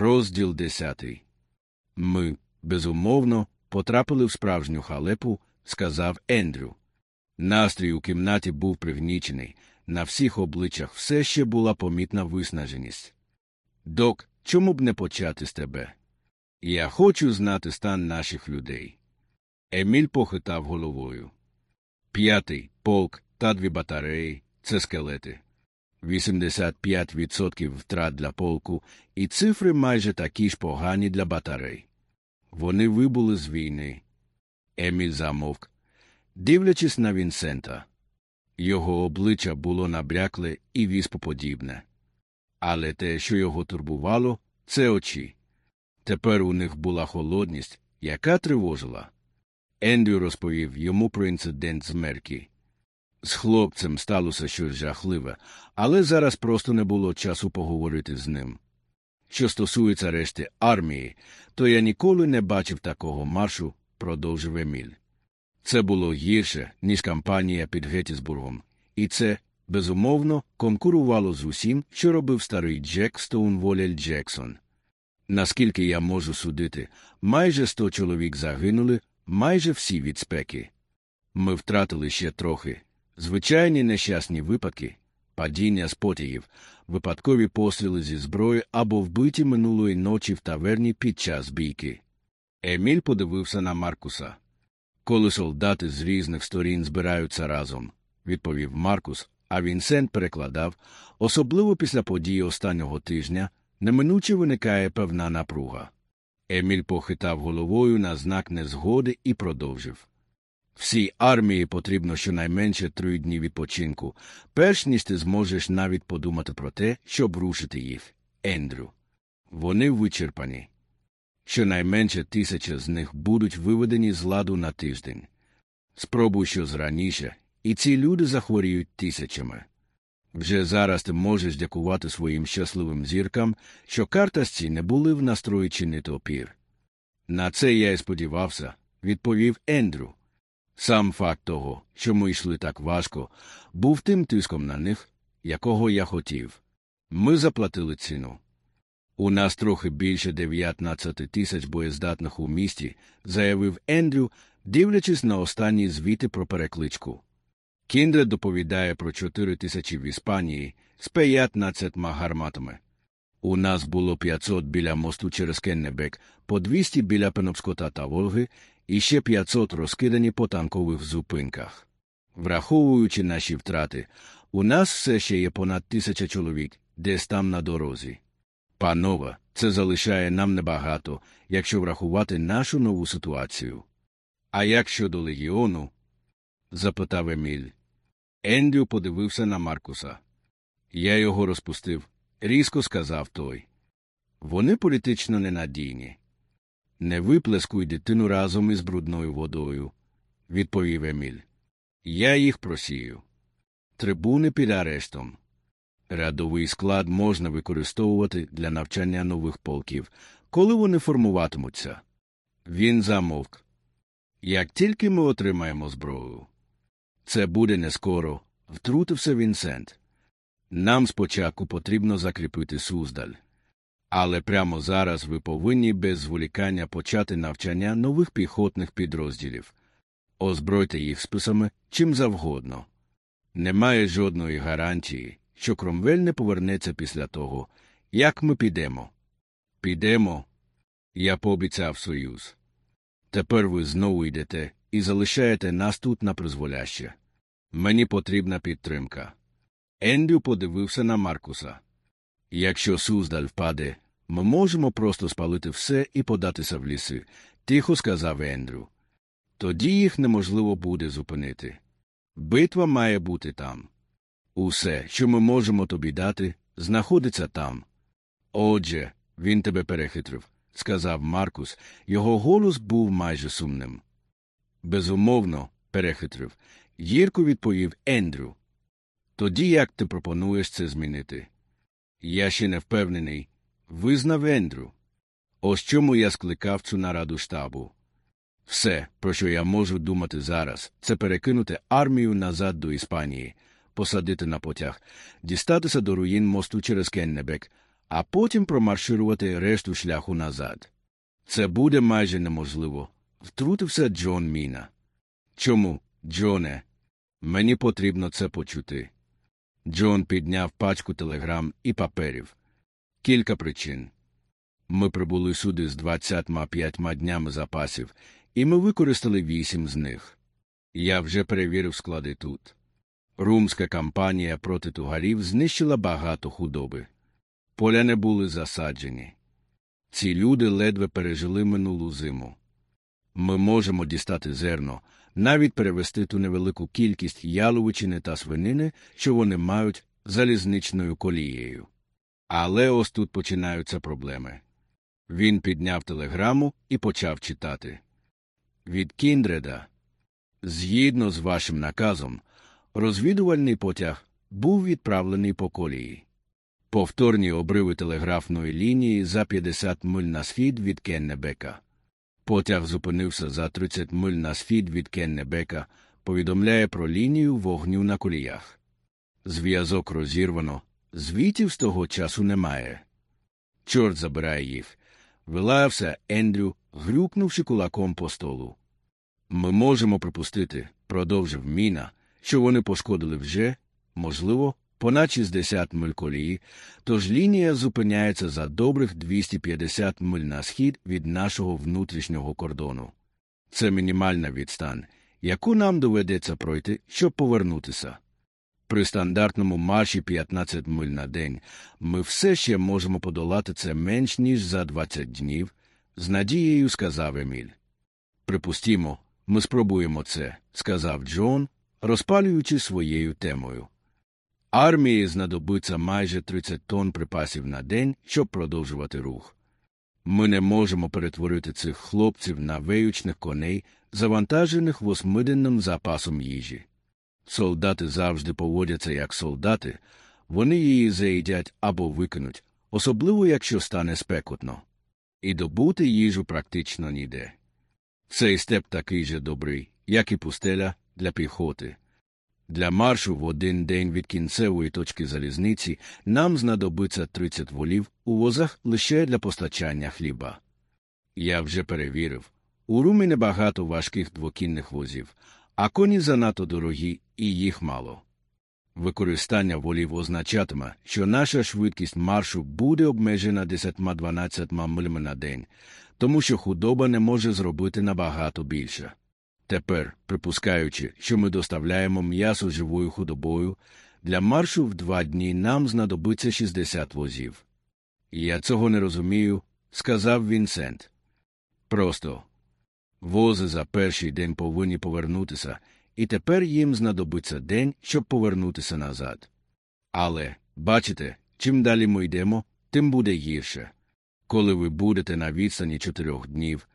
Розділ десятий. Ми, безумовно, потрапили в справжню халепу, сказав Ендрю. Настрій у кімнаті був пригнічений, на всіх обличчях все ще була помітна виснаженість. Док, чому б не почати з тебе? Я хочу знати стан наших людей. Еміль похитав головою. П'ятий полк та дві батареї це скелети. 85% втрат для полку, і цифри майже такі ж погані для батарей. Вони вибули з війни. Еміль замовк, дивлячись на Вінсента. Його обличчя було набрякле і віспоподібне. Але те, що його турбувало, це очі. Тепер у них була холодність, яка тривожила. Ендрю розповів йому про інцидент з Меркі. З хлопцем сталося щось жахливе, але зараз просто не було часу поговорити з ним. Що стосується решти армії, то я ніколи не бачив такого маршу, продовжив Еміль. Це було гірше, ніж кампанія під Геттісбургом, і це, безумовно, конкурувало з усім, що робив старий Джек Стоунволель Джексон. Наскільки я можу судити, майже сто чоловік загинули, майже всі від спеки. Ми втратили ще трохи. Звичайні нещасні випадки, падіння з випадкові постріли зі зброї або вбиті минулої ночі в таверні під час бійки. Еміль подивився на Маркуса. Коли солдати з різних сторін збираються разом, відповів Маркус, а Вінсент перекладав, особливо після події останнього тижня, неминуче виникає певна напруга. Еміль похитав головою на знак незгоди і продовжив. Всій армії потрібно щонайменше три дні відпочинку, перш ніж ти зможеш навіть подумати про те, щоб рушити їх. Ендрю. Вони вичерпані. Щонайменше тисяча з них будуть виведені з ладу на тиждень. Спробуй щось раніше, і ці люди захворіють тисячами. Вже зараз ти можеш дякувати своїм щасливим зіркам, що картасці не були в настрої чинити опір. На це я й сподівався, відповів Ендрю. Сам факт того, що ми йшли так важко, був тим тиском на них, якого я хотів. Ми заплатили ціну. У нас трохи більше 19 тисяч боєздатних у місті, заявив Ендрю, дивлячись на останні звіти про перекличку. Кіндре доповідає про 4 тисячі в Іспанії з 15 гарматами. У нас було 500 біля мосту через Кеннебек, по 200 біля Пенопскота та Волги і ще 500 розкидані по танкових зупинках. Враховуючи наші втрати, у нас все ще є понад тисяча чоловік десь там на дорозі. Панове, це залишає нам небагато, якщо врахувати нашу нову ситуацію. А як щодо легіону? запитав Еміль. Ендрю подивився на Маркуса. Я його розпустив, різко сказав той. Вони політично ненадійні. Не виплескуй дитину разом із брудною водою, відповів Еміль. Я їх просію. Трибуни під арештом. Рядовий склад можна використовувати для навчання нових полків, коли вони формуватимуться. Він замовк. Як тільки ми отримаємо зброю, це буде не скоро, втрутився Вінсент. Нам спочатку потрібно закріпити Суздаль. Але прямо зараз ви повинні без зволікання почати навчання нових піхотних підрозділів. Озбройте їх списами чим завгодно. Немає жодної гарантії, що Кромвель не повернеться після того, як ми підемо. Підемо. Я пообіцяв союз. Тепер ви знову йдете і залишаєте нас тут на призволяще. Мені потрібна підтримка. Ендрю подивився на Маркуса. Якщо Суздаль впаде, ми можемо просто спалити все і податися в ліси, тихо сказав Ендрю. Тоді їх неможливо буде зупинити. Битва має бути там. Усе, що ми можемо тобі дати, знаходиться там. Отже, він тебе перехитрив, сказав Маркус, його голос був майже сумним. Безумовно, перехитрив. Гірко відповів Ендрю. Тоді як ти пропонуєш це змінити? Я ще не впевнений, визнав Ендрю. Ось чому я скликав цю нараду штабу. Все, про що я можу думати зараз, це перекинути армію назад до Іспанії, посадити на потяг, дістатися до руїн мосту через Кеннебек, а потім промарширувати решту шляху назад. Це буде майже неможливо, втрутився Джон Міна. Чому, Джоне? Мені потрібно це почути. Джон підняв пачку телеграм і паперів. Кілька причин. Ми прибули сюди з 25 днями запасів, і ми використали вісім з них. Я вже перевірив склади тут. Румська кампанія проти тугарів знищила багато худоби. Поля не були засаджені. Ці люди ледве пережили минулу зиму. Ми можемо дістати зерно, навіть перевести ту невелику кількість яловичини та свинини, що вони мають залізничною колією. Але ось тут починаються проблеми. Він підняв телеграму і почав читати. Від Кіндреда. Згідно з вашим наказом, розвідувальний потяг був відправлений по колії. Повторні обриви телеграфної лінії за 50 миль на схід від Кеннебека. Потяг зупинився за 30 миль на схід від Кеннебека, повідомляє про лінію вогню на коліях. Зв'язок розірвано, звітів з того часу немає. Чорт забирає їх. Вилаявся Ендрю, грюкнувши кулаком по столу. Ми можемо припустити, продовжив міна, що вони пошкодили вже, можливо, понад 60 миль колії, тож лінія зупиняється за добрих 250 миль на схід від нашого внутрішнього кордону. Це мінімальна відстань, яку нам доведеться пройти, щоб повернутися. При стандартному марші 15 миль на день ми все ще можемо подолати це менш ніж за 20 днів, з надією сказав Еміль. Припустімо, ми спробуємо це, сказав Джон, розпалюючи своєю темою. Армії знадобиться майже 30 тонн припасів на день, щоб продовжувати рух. Ми не можемо перетворити цих хлопців на веючних коней, завантажених восьмиденним запасом їжі. Солдати завжди поводяться як солдати, вони її заїдять або викинуть, особливо якщо стане спекотно. І добути їжу практично ніде. Цей степ такий же добрий, як і пустеля для піхоти. Для маршу в один день від кінцевої точки залізниці нам знадобиться 30 волів у возах лише для постачання хліба. Я вже перевірив у румі небагато важких двокінних возів, а коні занадто дорогі і їх мало. Використання волів означатиме, що наша швидкість маршу буде обмежена 10-12 милями на день, тому що худоба не може зробити набагато більше. Тепер, припускаючи, що ми доставляємо м'ясо живою худобою, для маршу в два дні нам знадобиться 60 возів. Я цього не розумію, сказав Вінсент. Просто вози за перший день повинні повернутися, і тепер їм знадобиться день, щоб повернутися назад. Але, бачите, чим далі ми йдемо, тим буде гірше. Коли ви будете на відстані чотирьох днів,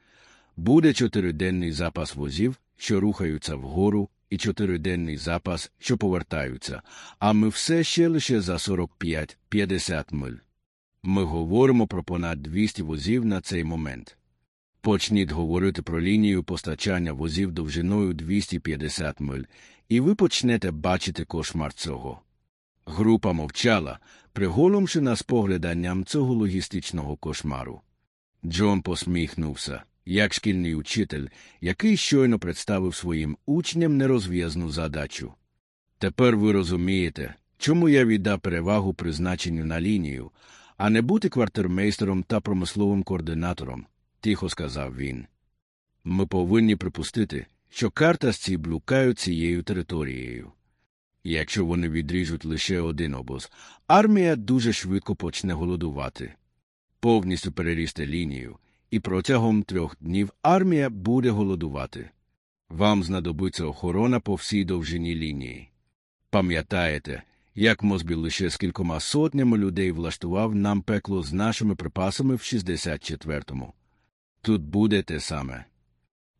буде чотириденний запас возів, що рухаються вгору, і чотириденний запас, що повертаються, а ми все ще лише за 45-50 миль. Ми говоримо про понад 200 возів на цей момент. Почніть говорити про лінію постачання возів довжиною 250 миль, і ви почнете бачити кошмар цього. Група мовчала, приголомши нас погляданням цього логістичного кошмару. Джон посміхнувся, як шкільний учитель, який щойно представив своїм учням нерозв'язну задачу. Тепер ви розумієте, чому я віддав перевагу призначенню на лінію, а не бути квартирмейстером та промисловим координатором, тихо сказав він. Ми повинні припустити, що картасці блукають цією територією. Якщо вони відріжуть лише один обоз, армія дуже швидко почне голодувати, повністю перерісти лінію, і протягом трьох днів армія буде голодувати. Вам знадобиться охорона по всій довжині лінії. Пам'ятаєте, як Мозбі лише з кількома сотнями людей влаштував нам пекло з нашими припасами в 64-му. Тут буде те саме.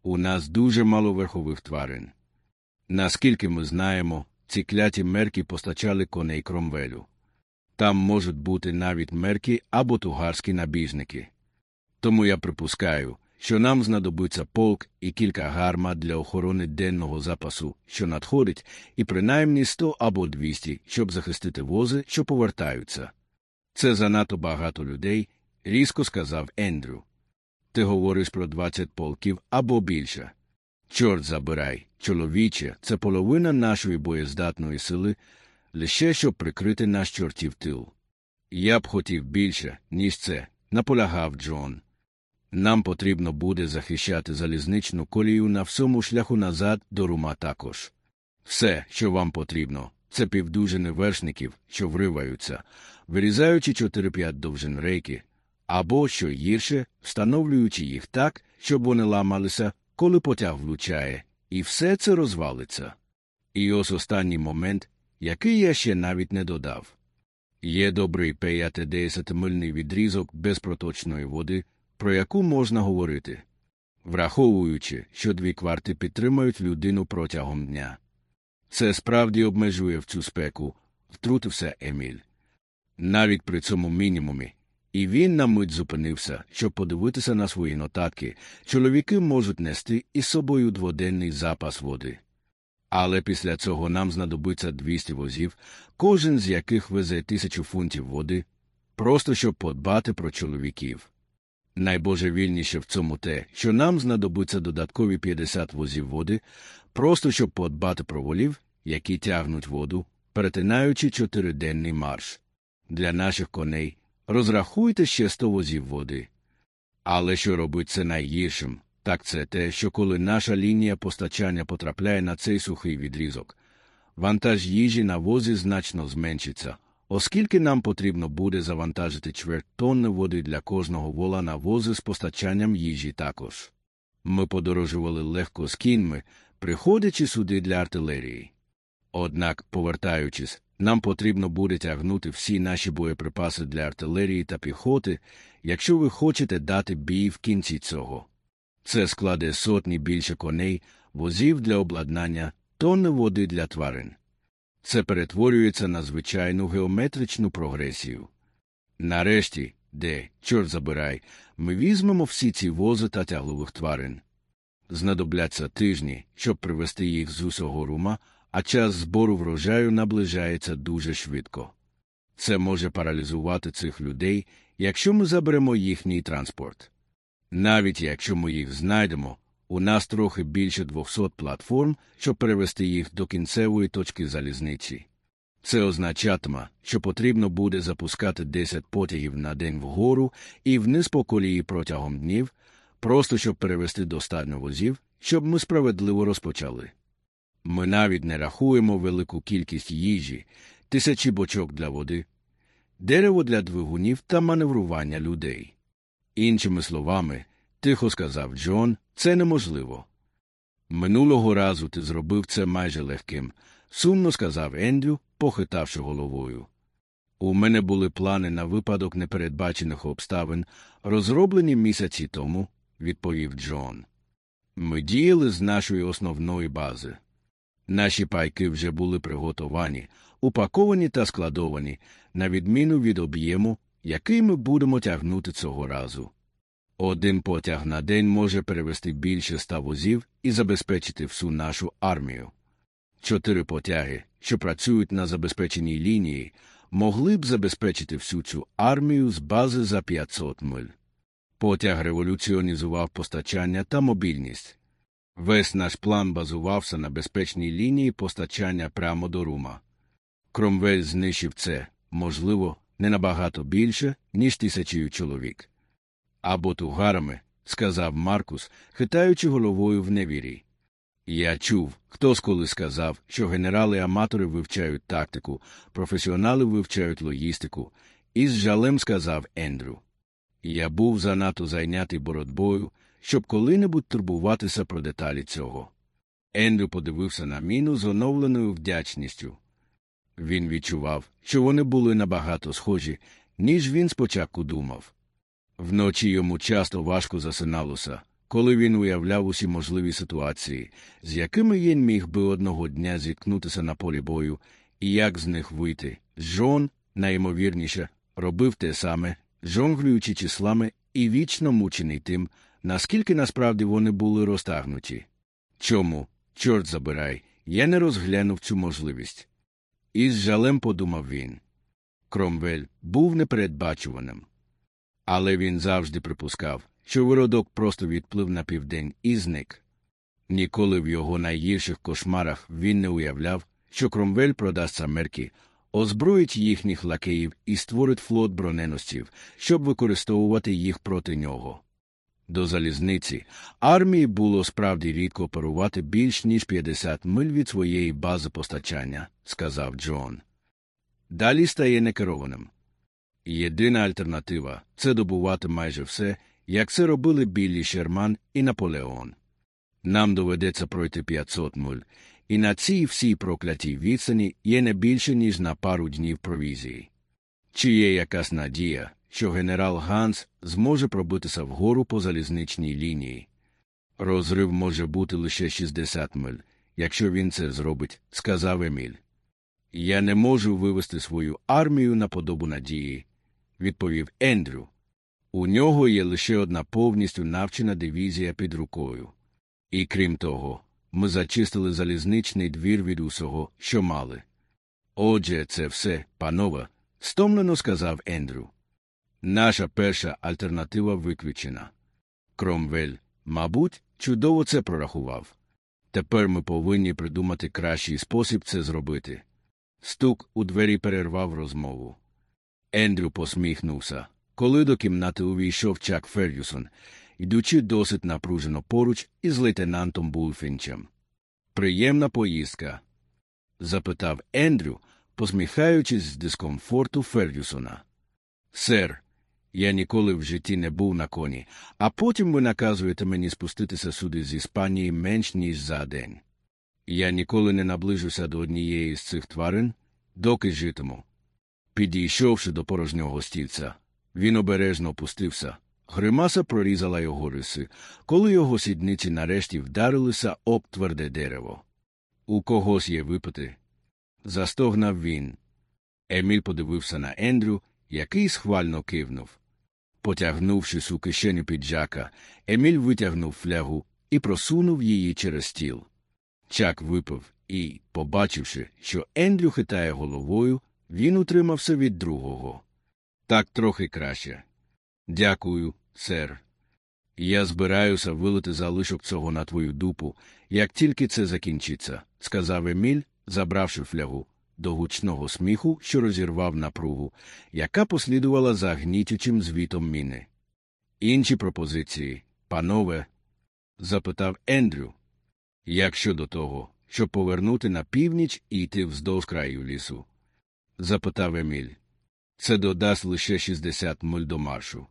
У нас дуже мало верхових тварин. Наскільки ми знаємо, ці кляті мерки постачали коней кромвелю. Там можуть бути навіть мерки або тугарські набіжники. Тому я припускаю, що нам знадобиться полк і кілька гармат для охорони денного запасу, що надходить, і принаймні 100 або 200, щоб захистити вози, що повертаються. Це занадто багато людей, різко сказав Ендрю. Ти говориш про 20 полків або більше. Чорт забирай, чоловіче, це половина нашої боєздатної сили, лише щоб прикрити наш чортів тил. Я б хотів більше, ніж це, наполягав Джон. Нам потрібно буде захищати залізничну колію на всьому шляху назад до рума також. Все, що вам потрібно, це півдужини вершників, що вриваються, вирізаючи 4-5 довжин рейки, або, що гірше, встановлюючи їх так, щоб вони ламалися, коли потяг влучає, і все це розвалиться. І ось останній момент, який я ще навіть не додав. Є добрий 5-10-мильний відрізок без проточної води, про яку можна говорити, враховуючи, що дві кварти підтримують людину протягом дня. Це справді обмежує в цю спеку, втрутився Еміль. Навіть при цьому мінімумі. І він на мить зупинився, щоб подивитися на свої нотатки. Чоловіки можуть нести із собою дводенний запас води. Але після цього нам знадобиться 200 возів, кожен з яких везе тисячу фунтів води, просто щоб подбати про чоловіків. Найбожевільніше в цьому те, що нам знадобиться додаткові 50 возів води, просто щоб подбати про волів, які тягнуть воду, перетинаючи чотириденний марш. Для наших коней розрахуйте ще 100 возів води. Але що робить це найгіршим, так це те, що коли наша лінія постачання потрапляє на цей сухий відрізок, вантаж їжі на возі значно зменшиться, оскільки нам потрібно буде завантажити чверть тонни води для кожного вола на вози з постачанням їжі також. Ми подорожували легко з кіньми, приходячи сюди для артилерії. Однак, повертаючись, нам потрібно буде тягнути всі наші боєприпаси для артилерії та піхоти, якщо ви хочете дати бій в кінці цього. Це складе сотні більше коней, возів для обладнання, тонни води для тварин. Це перетворюється на звичайну геометричну прогресію. Нарешті, де, чорт забирай, ми візьмемо всі ці вози та тяглових тварин. Знадобляться тижні, щоб привести їх з усього рума, а час збору врожаю наближається дуже швидко. Це може паралізувати цих людей, якщо ми заберемо їхній транспорт. Навіть якщо ми їх знайдемо, у нас трохи більше 200 платформ, щоб перевести їх до кінцевої точки залізниці. Це означатиме, що потрібно буде запускати 10 потягів на день вгору і вниз по колії протягом днів, просто щоб перевести достатньо возів, щоб ми справедливо розпочали. Ми навіть не рахуємо велику кількість їжі, тисячі бочок для води, дерево для двигунів та маневрування людей. Іншими словами, тихо сказав Джон, це неможливо. Минулого разу ти зробив це майже легким, сумно сказав Ендрю, похитавши головою. У мене були плани на випадок непередбачених обставин, розроблені місяці тому, відповів Джон. Ми діяли з нашої основної бази. Наші пайки вже були приготовані, упаковані та складовані, на відміну від об'єму, який ми будемо тягнути цього разу. Один потяг на день може перевести більше ста возів і забезпечити всю нашу армію. Чотири потяги, що працюють на забезпеченій лінії, могли б забезпечити всю цю армію з бази за 500 миль. Потяг революціонізував постачання та мобільність. Весь наш план базувався на безпечній лінії постачання прямо до рума. Кромвель знищив це, можливо, не набагато більше, ніж тисячію чоловік. Або тугарами, сказав Маркус, хитаючи головою в невірі. Я чув, хтось коли сказав, що генерали-аматори вивчають тактику, професіонали вивчають логістику, і з жалем сказав Ендрю. Я був занадто зайнятий боротьбою, щоб коли-небудь турбуватися про деталі цього. Ендрю подивився на міну з оновленою вдячністю. Він відчував, що вони були набагато схожі, ніж він спочатку думав. Вночі йому часто важко засиналося, коли він уявляв усі можливі ситуації, з якими він міг би одного дня зіткнутися на полі бою, і як з них вийти. Жон, найімовірніше, робив те саме, жонглюючи числами і вічно мучений тим, наскільки насправді вони були розтагнуті. Чому, чорт забирай, я не розглянув цю можливість. І з жалем подумав він. Кромвель був непередбачуваним. Але він завжди припускав, що виродок просто відплив на південь і зник. Ніколи в його найгірших кошмарах він не уявляв, що Кромвель продасть Америки, озброїть їхніх лакеїв і створить флот броненосців, щоб використовувати їх проти нього. До залізниці армії було справді рідко оперувати більш ніж 50 миль від своєї бази постачання, сказав Джон. Далі стає некерованим. Єдина альтернатива це добувати майже все, як це робили Біллі Шерман і Наполеон. Нам доведеться пройти 500 миль, і на цій всій проклятій відстані є не більше, ніж на пару днів провізії. Чи є якась надія, що генерал Ганс зможе пробитися вгору по залізничній лінії? Розрив може бути лише 60 миль, якщо він це зробить, сказав Еміль. Я не можу вивести свою армію на подобу надії, відповів Ендрю. У нього є лише одна повністю навчена дивізія під рукою. І крім того, ми зачистили залізничний двір від усього, що мали. Отже, це все, панове, стомлено сказав Ендрю. Наша перша альтернатива виключена. Кромвель, мабуть, чудово це прорахував. Тепер ми повинні придумати кращий спосіб це зробити. Стук у двері перервав розмову. Ендрю посміхнувся, коли до кімнати увійшов Чак Фергюсон, йдучи досить напружено поруч із лейтенантом Булфінчем. Приємна поїздка? запитав Ендрю, посміхаючись з дискомфорту Фергюсона. Сер, я ніколи в житті не був на коні, а потім ви наказуєте мені спуститися сюди з Іспанії менш ніж за день. Я ніколи не наближуся до однієї з цих тварин, доки житиму. Підійшовши до порожнього стільця, він обережно опустився. Гримаса прорізала його риси, коли його сідниці нарешті вдарилися об тверде дерево. У когось є випити. Застогнав він. Еміль подивився на Ендрю, який схвально кивнув. Потягнувшись у кишеню піджака, Еміль витягнув флягу і просунув її через стіл. Чак випив і, побачивши, що Ендрю хитає головою, він утримався від другого. Так трохи краще. Дякую, сер. Я збираюся вилити залишок цього на твою дупу, як тільки це закінчиться, сказав Еміль, забравши флягу до гучного сміху, що розірвав напругу, яка послідувала за гнітючим звітом міни. Інші пропозиції, панове? запитав Ендрю. Як щодо того, щоб повернути на північ і йти вздовж краю лісу? Запитав Еміль. Це додасть лише 60 миль до маршу.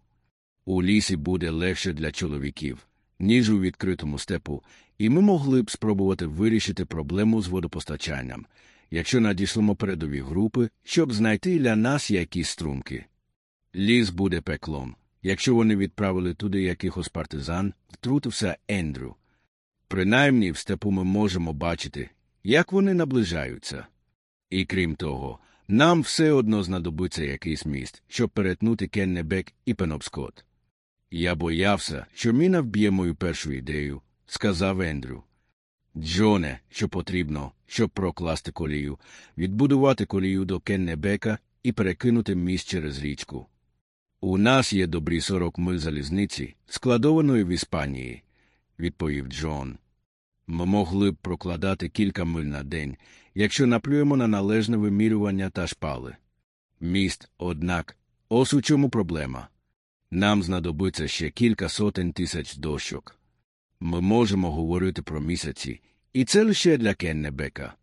У лісі буде легше для чоловіків, ніж у відкритому степу, і ми могли б спробувати вирішити проблему з водопостачанням, якщо надішлемо передові групи, щоб знайти для нас якісь струмки. Ліс буде пеклом. Якщо вони відправили туди якихось партизан, втрутився Ендрю. Принаймні в степу ми можемо бачити, як вони наближаються. І крім того, нам все одно знадобиться якийсь міст, щоб перетнути Кеннебек і Пенобскот. Я боявся, що міна вб'є мою першу ідею, сказав Ендрю. Джоне, що потрібно, щоб прокласти колію, відбудувати колію до Кеннебека і перекинути міст через річку. У нас є добрі сорок миль залізниці, складованої в Іспанії, відповів Джон. Ми могли б прокладати кілька миль на день, якщо наплюємо на належне вимірювання та шпали. Міст, однак, ось у чому проблема. Нам знадобиться ще кілька сотень тисяч дощок. Ми можемо говорити про місяці, і це лише для Кеннебека.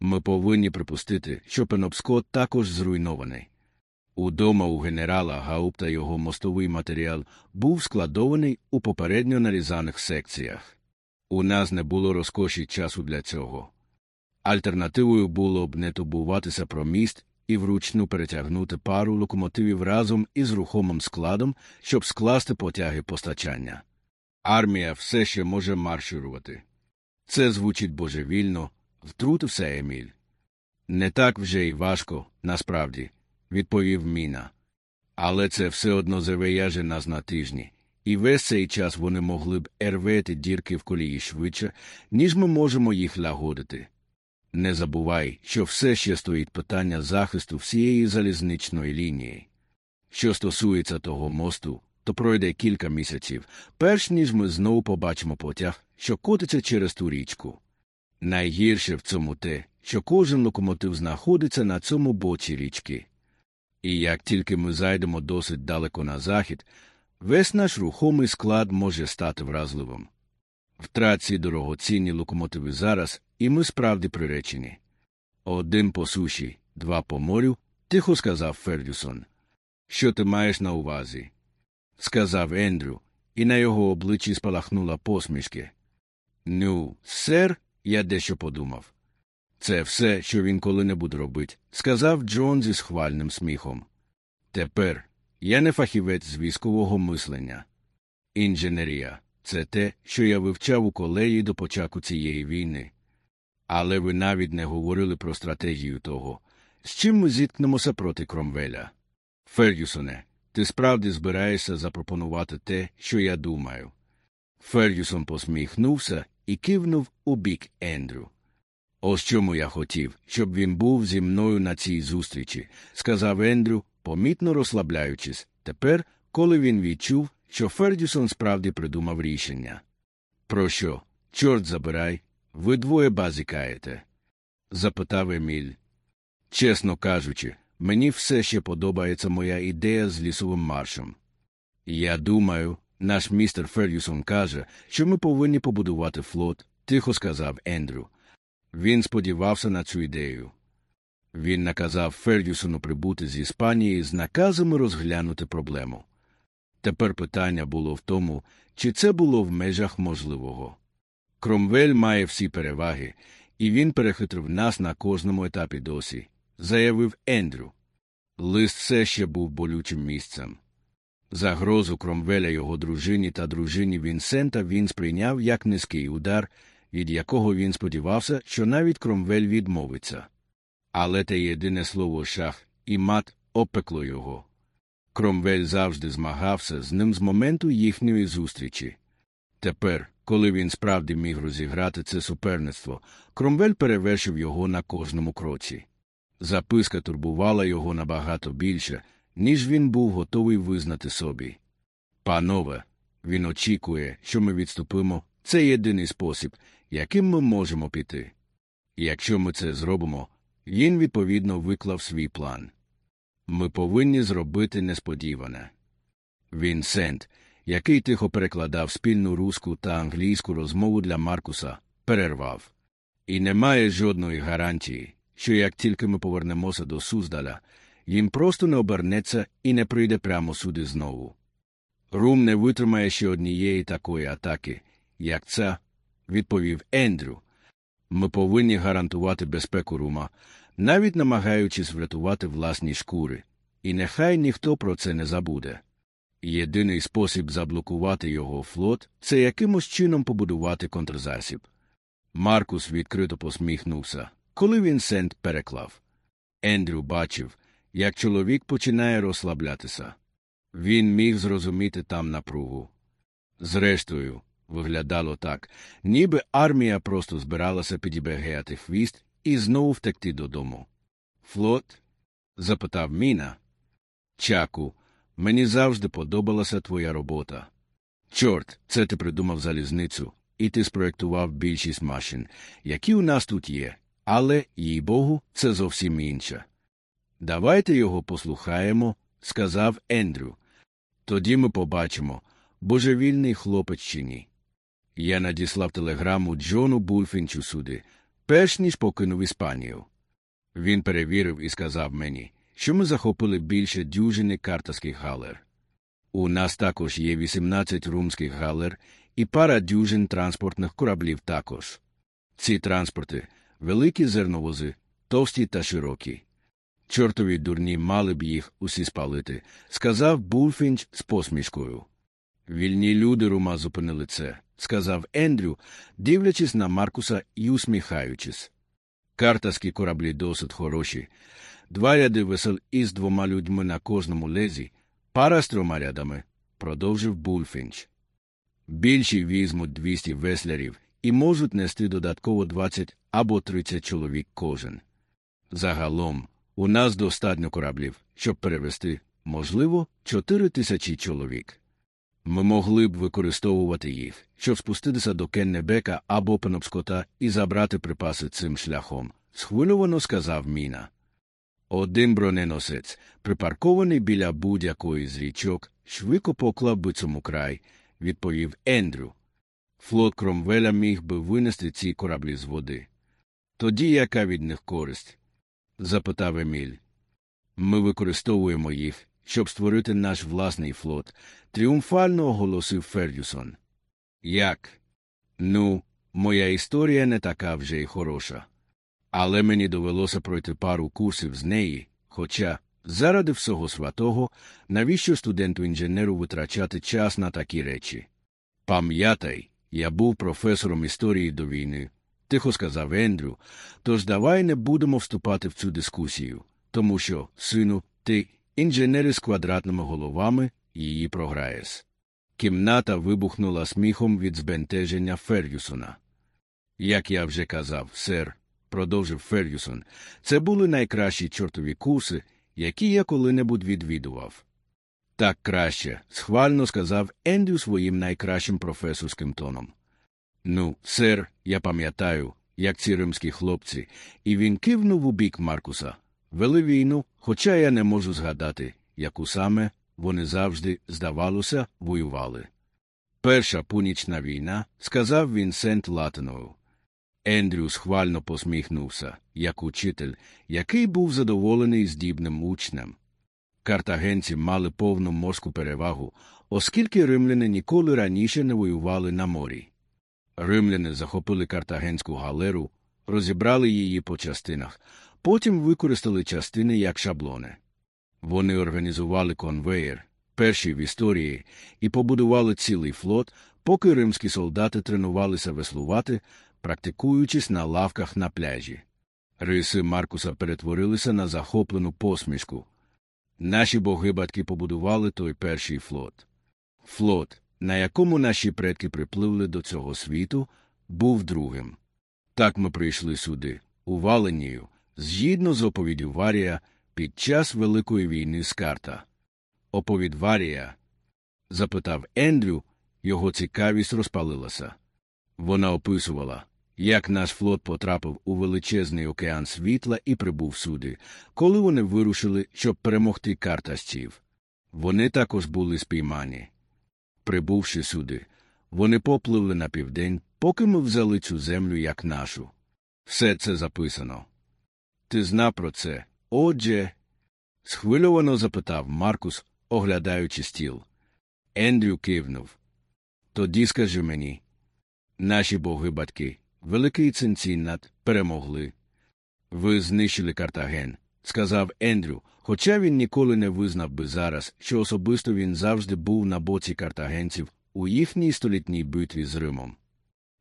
Ми повинні припустити, що Пенобскот також зруйнований. Удома у генерала Гаупта його мостовий матеріал був складований у попередньо нарізаних секціях. У нас не було розкоші часу для цього. Альтернативою було б не турбуватися про міст і вручну перетягнути пару локомотивів разом із рухомим складом, щоб скласти потяги постачання. Армія все ще може марширувати. Це звучить божевільно, втрутився Еміль. Не так вже й важко, насправді, відповів Міна. Але це все одно завияже нас на тижні, і весь цей час вони могли б ервети дірки в колії швидше, ніж ми можемо їх лагодити. Не забувай, що все ще стоїть питання захисту всієї залізничної лінії. Що стосується того мосту, то пройде кілька місяців, перш ніж ми знову побачимо потяг, що котиться через ту річку. Найгірше в цьому те, що кожен локомотив знаходиться на цьому боці річки. І як тільки ми зайдемо досить далеко на захід, весь наш рухомий склад може стати вразливим. Втрат ці дорогоцінні локомотиви зараз, і ми справді приречені. Один по суші, два по морю, тихо сказав Фердюсон. Що ти маєш на увазі? сказав Ендрю, і на його обличчі спалахнула посмішки. Ну, сер, я дещо подумав. Це все, що він коли-небудь робить, сказав Джон зі схвальним сміхом. Тепер я не фахівець з військового мислення. Інженерія це те, що я вивчав у колеї до початку цієї війни. Але ви навіть не говорили про стратегію того, з чим ми зіткнемося проти Кромвеля. Фергюсоне, ти справді збираєшся запропонувати те, що я думаю. Фергюсон посміхнувся і кивнув у бік Ендрю. Ось чому я хотів, щоб він був зі мною на цій зустрічі, сказав Ендрю, помітно розслабляючись, тепер, коли він відчув, що Фердюсон справді придумав рішення. Про що? Чорт забирай, ви двоє базікаєте? запитав Еміль. Чесно кажучи, мені все ще подобається моя ідея з лісовим маршем. Я думаю, наш містер Фердюсон каже, що ми повинні побудувати флот, тихо сказав Ендрю. Він сподівався на цю ідею. Він наказав Фердюсону прибути з Іспанії з наказами розглянути проблему. Тепер питання було в тому, чи це було в межах можливого. Кромвель має всі переваги, і він перехитрив нас на кожному етапі досі, заявив Ендрю. Лист все ще був болючим місцем. Загрозу Кромвеля його дружині та дружині Вінсента він сприйняв як низький удар, від якого він сподівався, що навіть Кромвель відмовиться. Але те єдине слово шах і мат опекло його. Кромвель завжди змагався з ним з моменту їхньої зустрічі. Тепер, коли він справді міг розіграти це суперництво, Кромвель перевершив його на кожному кроці. Записка турбувала його набагато більше, ніж він був готовий визнати собі. Панове, він очікує, що ми відступимо. Це єдиний спосіб, яким ми можемо піти. Якщо ми це зробимо, він відповідно виклав свій план. Ми повинні зробити несподіване. Вінсент, який тихо перекладав спільну руську та англійську розмову для Маркуса, перервав. І немає жодної гарантії, що як тільки ми повернемося до Суздаля, їм просто не обернеться і не прийде прямо сюди знову. Рум не витримає ще однієї такої атаки, як ця, відповів Ендрю. Ми повинні гарантувати безпеку Рума, навіть намагаючись врятувати власні шкури, і нехай ніхто про це не забуде. Єдиний спосіб заблокувати його флот це якимось чином побудувати контрзасіб. Маркус відкрито посміхнувся, коли Вінсент переклав. Ендрю бачив, як чоловік починає розслаблятися. Він міг зрозуміти там напругу. Зрештою, виглядало так, ніби армія просто збиралася підібегати хвіст і знову втекти додому. Флот? запитав Міна. Чаку, мені завжди подобалася твоя робота. Чорт, це ти придумав залізницю, і ти спроєктував більшість машин, які у нас тут є, але, їй богу, це зовсім інше. Давайте його послухаємо, сказав Ендрю. Тоді ми побачимо, божевільний хлопець чи ні. Я надіслав телеграму Джону Булфінчу сюди, перш ніж покинув Іспанію. Він перевірив і сказав мені, що ми захопили більше дюжини картарських галер. У нас також є 18 румських галер і пара дюжин транспортних кораблів також. Ці транспорти великі зерновози, товсті та широкі. Чортові дурні мали б їх усі спалити, сказав Булфінч з посмішкою. Вільні люди рума зупинили це, сказав Ендрю, дивлячись на Маркуса і усміхаючись. Картаські кораблі досить хороші. Два ряди весел із двома людьми на кожному лезі, пара з трьома рядами, продовжив Булфінч. Більші візьмуть 200 веслярів і можуть нести додатково 20 або 30 чоловік кожен. Загалом, у нас достатньо кораблів, щоб перевести, можливо, 4 тисячі чоловік. Ми могли б використовувати їх, щоб спуститися до Кеннебека або Пенопскота і забрати припаси цим шляхом, схвильовано сказав Міна. Один броненосець, припаркований біля будь-якої з річок, швидко поклав би цьому край, відповів Ендрю. Флот Кромвеля міг би винести ці кораблі з води. Тоді яка від них користь? запитав Еміль. Ми використовуємо їх, щоб створити наш власний флот, тріумфально оголосив Фердюсон. Як? Ну, моя історія не така вже й хороша. Але мені довелося пройти пару курсів з неї, хоча, заради всього святого, навіщо студенту інженеру витрачати час на такі речі? Пам'ятай, я був професором історії до війни, тихо сказав Ендрю, тож давай не будемо вступати в цю дискусію, тому що, сину, ті інженери з квадратними головами її програєш. Кімната вибухнула сміхом від збентеження Фер'юсона. Як я вже казав, сер, продовжив Фер'юсон, це були найкращі чортові курси, які я коли-небудь відвідував. Так краще, схвально сказав Ендрю своїм найкращим професорським тоном. Ну, сер, я пам'ятаю, як ці римські хлопці, і він кивнув у бік Маркуса. Вели війну, хоча я не можу згадати, яку саме вони завжди, здавалося, воювали. Перша пунічна війна, сказав Вінсент Латиною. Ендрю схвально посміхнувся, як учитель, який був задоволений здібним учнем. Картагенці мали повну морську перевагу, оскільки римляни ніколи раніше не воювали на морі. Римляни захопили картагенську галеру, розібрали її по частинах, потім використали частини як шаблони. Вони організували конвеєр, перший в історії, і побудували цілий флот, поки римські солдати тренувалися веслувати, практикуючись на лавках на пляжі. Риси Маркуса перетворилися на захоплену посмішку. Наші боги батьки побудували той перший флот. Флот, на якому наші предки припливли до цього світу, був другим. Так ми прийшли сюди, у Валенію, згідно з оповіддю Варія під час Великої війни з карта. Оповідь Варія? запитав Ендрю, його цікавість розпалилася. Вона описувала, як наш флот потрапив у величезний океан світла і прибув сюди, коли вони вирушили, щоб перемогти картасців. Вони також були спіймані. Прибувши сюди, вони попливли на південь, поки ми взяли цю землю як нашу. Все це записано. Ти зна про це. Отже. схвильовано запитав Маркус, оглядаючи стіл. Ендрю кивнув. Тоді скажи мені. Наші боги батьки, великий Цинціннат, перемогли. Ви знищили Картаген, сказав Ендрю, хоча він ніколи не визнав би зараз, що особисто він завжди був на боці картагенців у їхній столітній битві з Римом.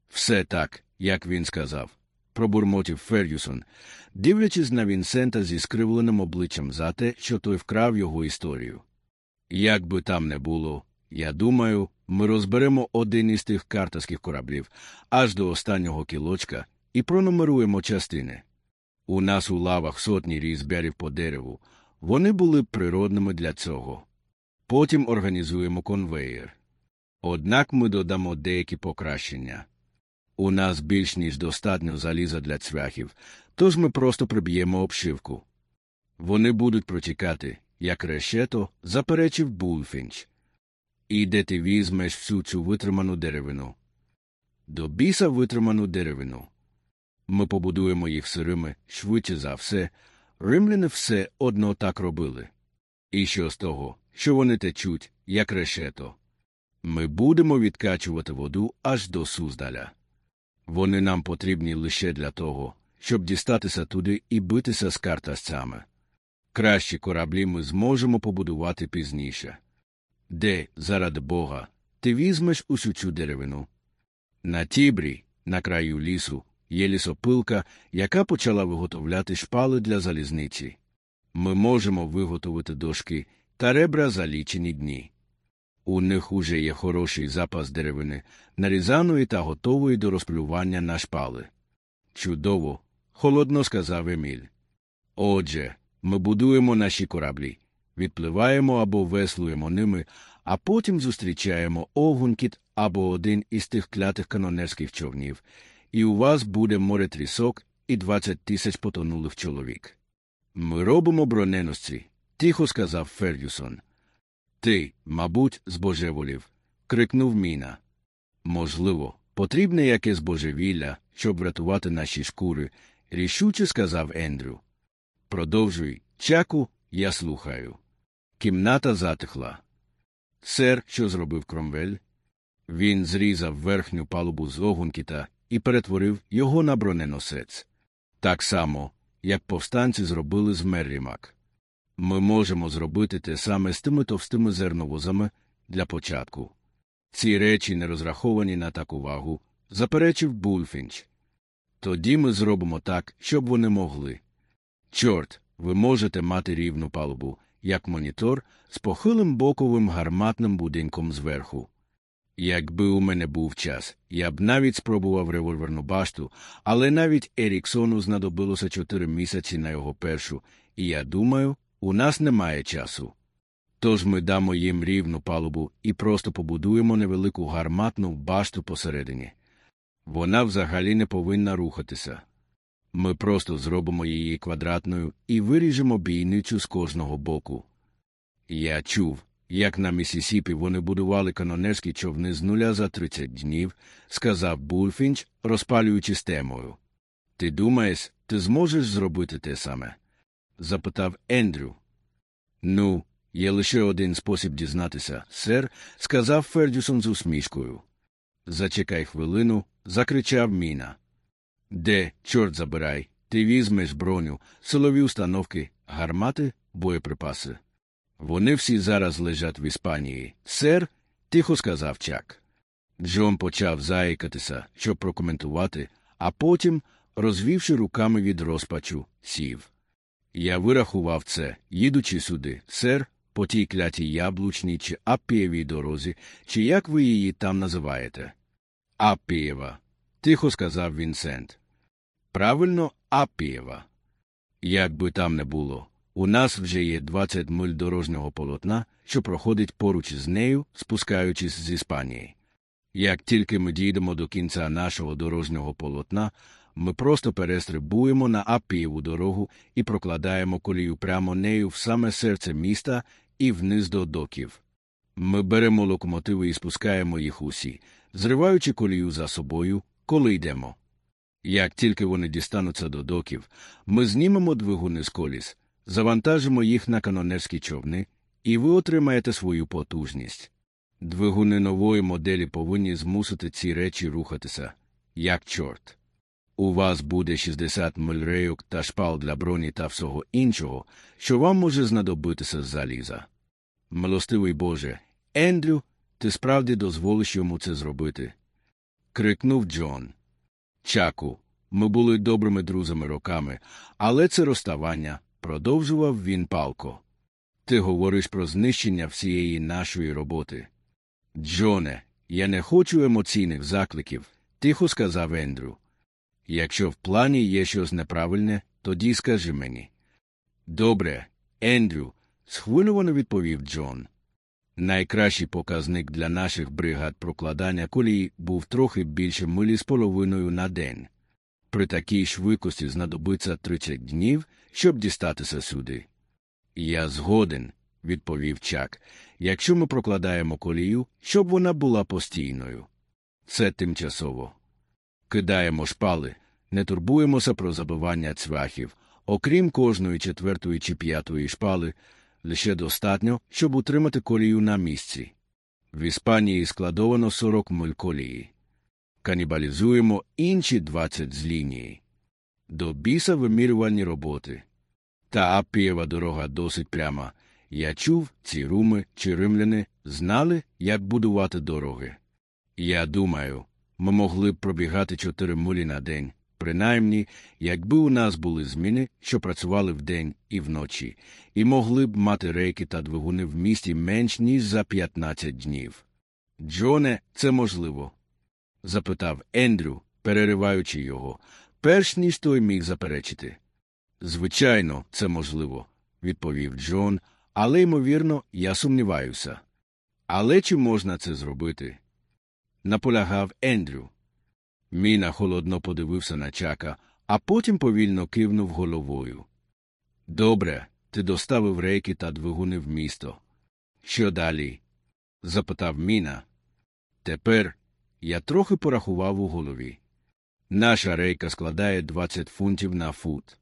Все так, як він сказав, пробурмотів Фер'юсон, дивлячись на Вінсента зі скривленим обличчям за те, що той вкрав його історію. Як би там не було, я думаю, ми розберемо один із тих картарських кораблів аж до останнього кілочка і пронумеруємо частини. У нас у лавах сотні різбярів по дереву. Вони були природними для цього. Потім організуємо конвеєр. Однак ми додамо деякі покращення. У нас більш ніж достатньо заліза для цвяхів, тож ми просто приб'ємо обшивку. Вони будуть протікати, як решето, заперечив Булфінч. І де ти візьмеш всю цю витриману деревину? До біса витриману деревину. Ми побудуємо їх сирими швидше за все. Римляни все одно так робили. І що з того, що вони течуть, як решето? Ми будемо відкачувати воду аж до Суздаля. Вони нам потрібні лише для того, щоб дістатися туди і битися з картасцями. Кращі кораблі ми зможемо побудувати пізніше. Де, заради Бога, ти візьмеш усю цю деревину? На тібрі, на краю лісу, є лісопилка, яка почала виготовляти шпали для залізниці. Ми можемо виготовити дошки та ребра за лічені дні. У них уже є хороший запас деревини, нарізаної та готової до розплювання на шпали. Чудово, холодно сказав Еміль. Отже, ми будуємо наші кораблі, відпливаємо або веслуємо ними, а потім зустрічаємо Огункіт або один із тих клятих канонерських човнів, і у вас буде море трісок і двадцять тисяч потонулих чоловік. Ми робимо броненосці, тихо сказав Фергюсон. Ти, мабуть, збожеволів, крикнув Міна. Можливо, потрібне якесь божевілля, щоб врятувати наші шкури, рішуче сказав Ендрю. Продовжуй, чаку, я слухаю. Кімната затихла. Сер, що зробив Кромвель? Він зрізав верхню палубу з огункіта і перетворив його на броненосець. Так само, як повстанці зробили з Меррімак. Ми можемо зробити те саме з тими товстими зерновозами для початку. Ці речі не розраховані на таку вагу, заперечив Булфінч. Тоді ми зробимо так, щоб вони могли. Чорт, ви можете мати рівну палубу, як монітор, з похилим боковим гарматним будинком зверху. Якби у мене був час, я б навіть спробував револьверну башту, але навіть Еріксону знадобилося чотири місяці на його першу, і я думаю, у нас немає часу. Тож ми дамо їм рівну палубу і просто побудуємо невелику гарматну башту посередині. Вона взагалі не повинна рухатися. Ми просто зробимо її квадратною і виріжемо бійницю з кожного боку. Я чув, як на Місісіпі вони будували канонерські човни з нуля за 30 днів, сказав Булфінч, розпалюючи темою. Ти думаєш, ти зможеш зробити те саме? запитав Ендрю. Ну, є лише один спосіб дізнатися, сер, сказав Фердюсон з усмішкою. Зачекай хвилину, закричав Міна. Де, чорт забирай, ти візьмеш броню, силові установки, гармати, боєприпаси. Вони всі зараз лежать в Іспанії. Сер, тихо сказав Чак. Джон почав заїкатися, щоб прокоментувати, а потім, розвівши руками від розпачу, сів. Я вирахував це, їдучи сюди, сер, по тій клятій яблучній чи Аппієвій дорозі, чи як ви її там називаєте? Аппієва, тихо сказав Вінсент. Правильно, Аппієва. Як би там не було, у нас вже є 20 миль дорожнього полотна, що проходить поруч з нею, спускаючись з Іспанії. Як тільки ми дійдемо до кінця нашого дорожнього полотна, ми просто перестрибуємо на Аппієву дорогу і прокладаємо колію прямо нею в саме серце міста і вниз до доків. Ми беремо локомотиви і спускаємо їх усі, зриваючи колію за собою, коли йдемо. Як тільки вони дістануться до доків, ми знімемо двигуни з коліс, завантажимо їх на канонерські човни, і ви отримаєте свою потужність. Двигуни нової моделі повинні змусити ці речі рухатися, як чорт. У вас буде 60 мильрейок та шпал для броні та всього іншого, що вам може знадобитися з заліза. Милостивий Боже, Ендрю, ти справді дозволиш йому це зробити. Крикнув Джон. Чаку, ми були добрими друзями роками, але це розставання, продовжував він палко. Ти говориш про знищення всієї нашої роботи. Джоне, я не хочу емоційних закликів, тихо сказав Ендрю. Якщо в плані є щось неправильне, тоді скажи мені. Добре, Ендрю, схвильовано відповів Джон. Найкращий показник для наших бригад прокладання колії був трохи більше милі з половиною на день. При такій швидкості знадобиться 30 днів, щоб дістатися сюди. Я згоден, відповів Чак, якщо ми прокладаємо колію, щоб вона була постійною. Це тимчасово. Кидаємо шпали, не турбуємося про забивання цвяхів, окрім кожної четвертої чи п'ятої шпали, лише достатньо, щоб утримати колію на місці. В Іспанії складовано 40 миль колії. Канібалізуємо інші 20 з лінії. До біса вимірювальні роботи. Та Аппієва дорога досить пряма. Я чув, ці руми чи римляни знали, як будувати дороги. Я думаю, ми могли б пробігати чотири милі на день, принаймні, якби у нас були зміни, що працювали вдень і вночі, і могли б мати рейки та двигуни в місті менш ніж за 15 днів. Джоне, це можливо? запитав Ендрю, перериваючи його, перш ніж той міг заперечити. Звичайно, це можливо, відповів Джон, але, ймовірно, я сумніваюся. Але чи можна це зробити? наполягав Ендрю. Міна холодно подивився на чака, а потім повільно кивнув головою. Добре, ти доставив рейки та двигуни в місто. Що далі? запитав Міна. Тепер я трохи порахував у голові. Наша рейка складає 20 фунтів на фут.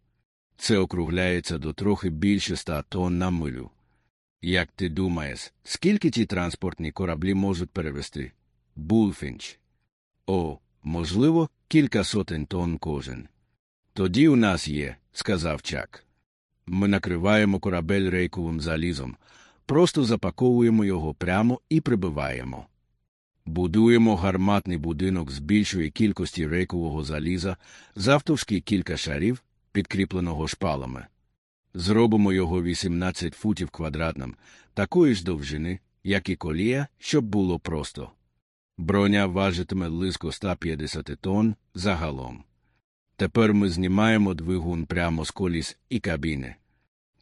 Це округляється до трохи більше ста тонн на милю. Як ти думаєш, скільки ті транспортні кораблі можуть перевести? Булфінч. О, можливо, кілька сотень тонн кожен. Тоді у нас є, сказав Чак. Ми накриваємо корабель рейковим залізом, просто запаковуємо його прямо і прибиваємо. Будуємо гарматний будинок з більшої кількості рейкового заліза, завтовшки кілька шарів, підкріпленого шпалами. Зробимо його 18 футів квадратним, такої ж довжини, як і колія, щоб було просто. Броня важитиме близько 150 тонн загалом. Тепер ми знімаємо двигун прямо з коліс і кабіни.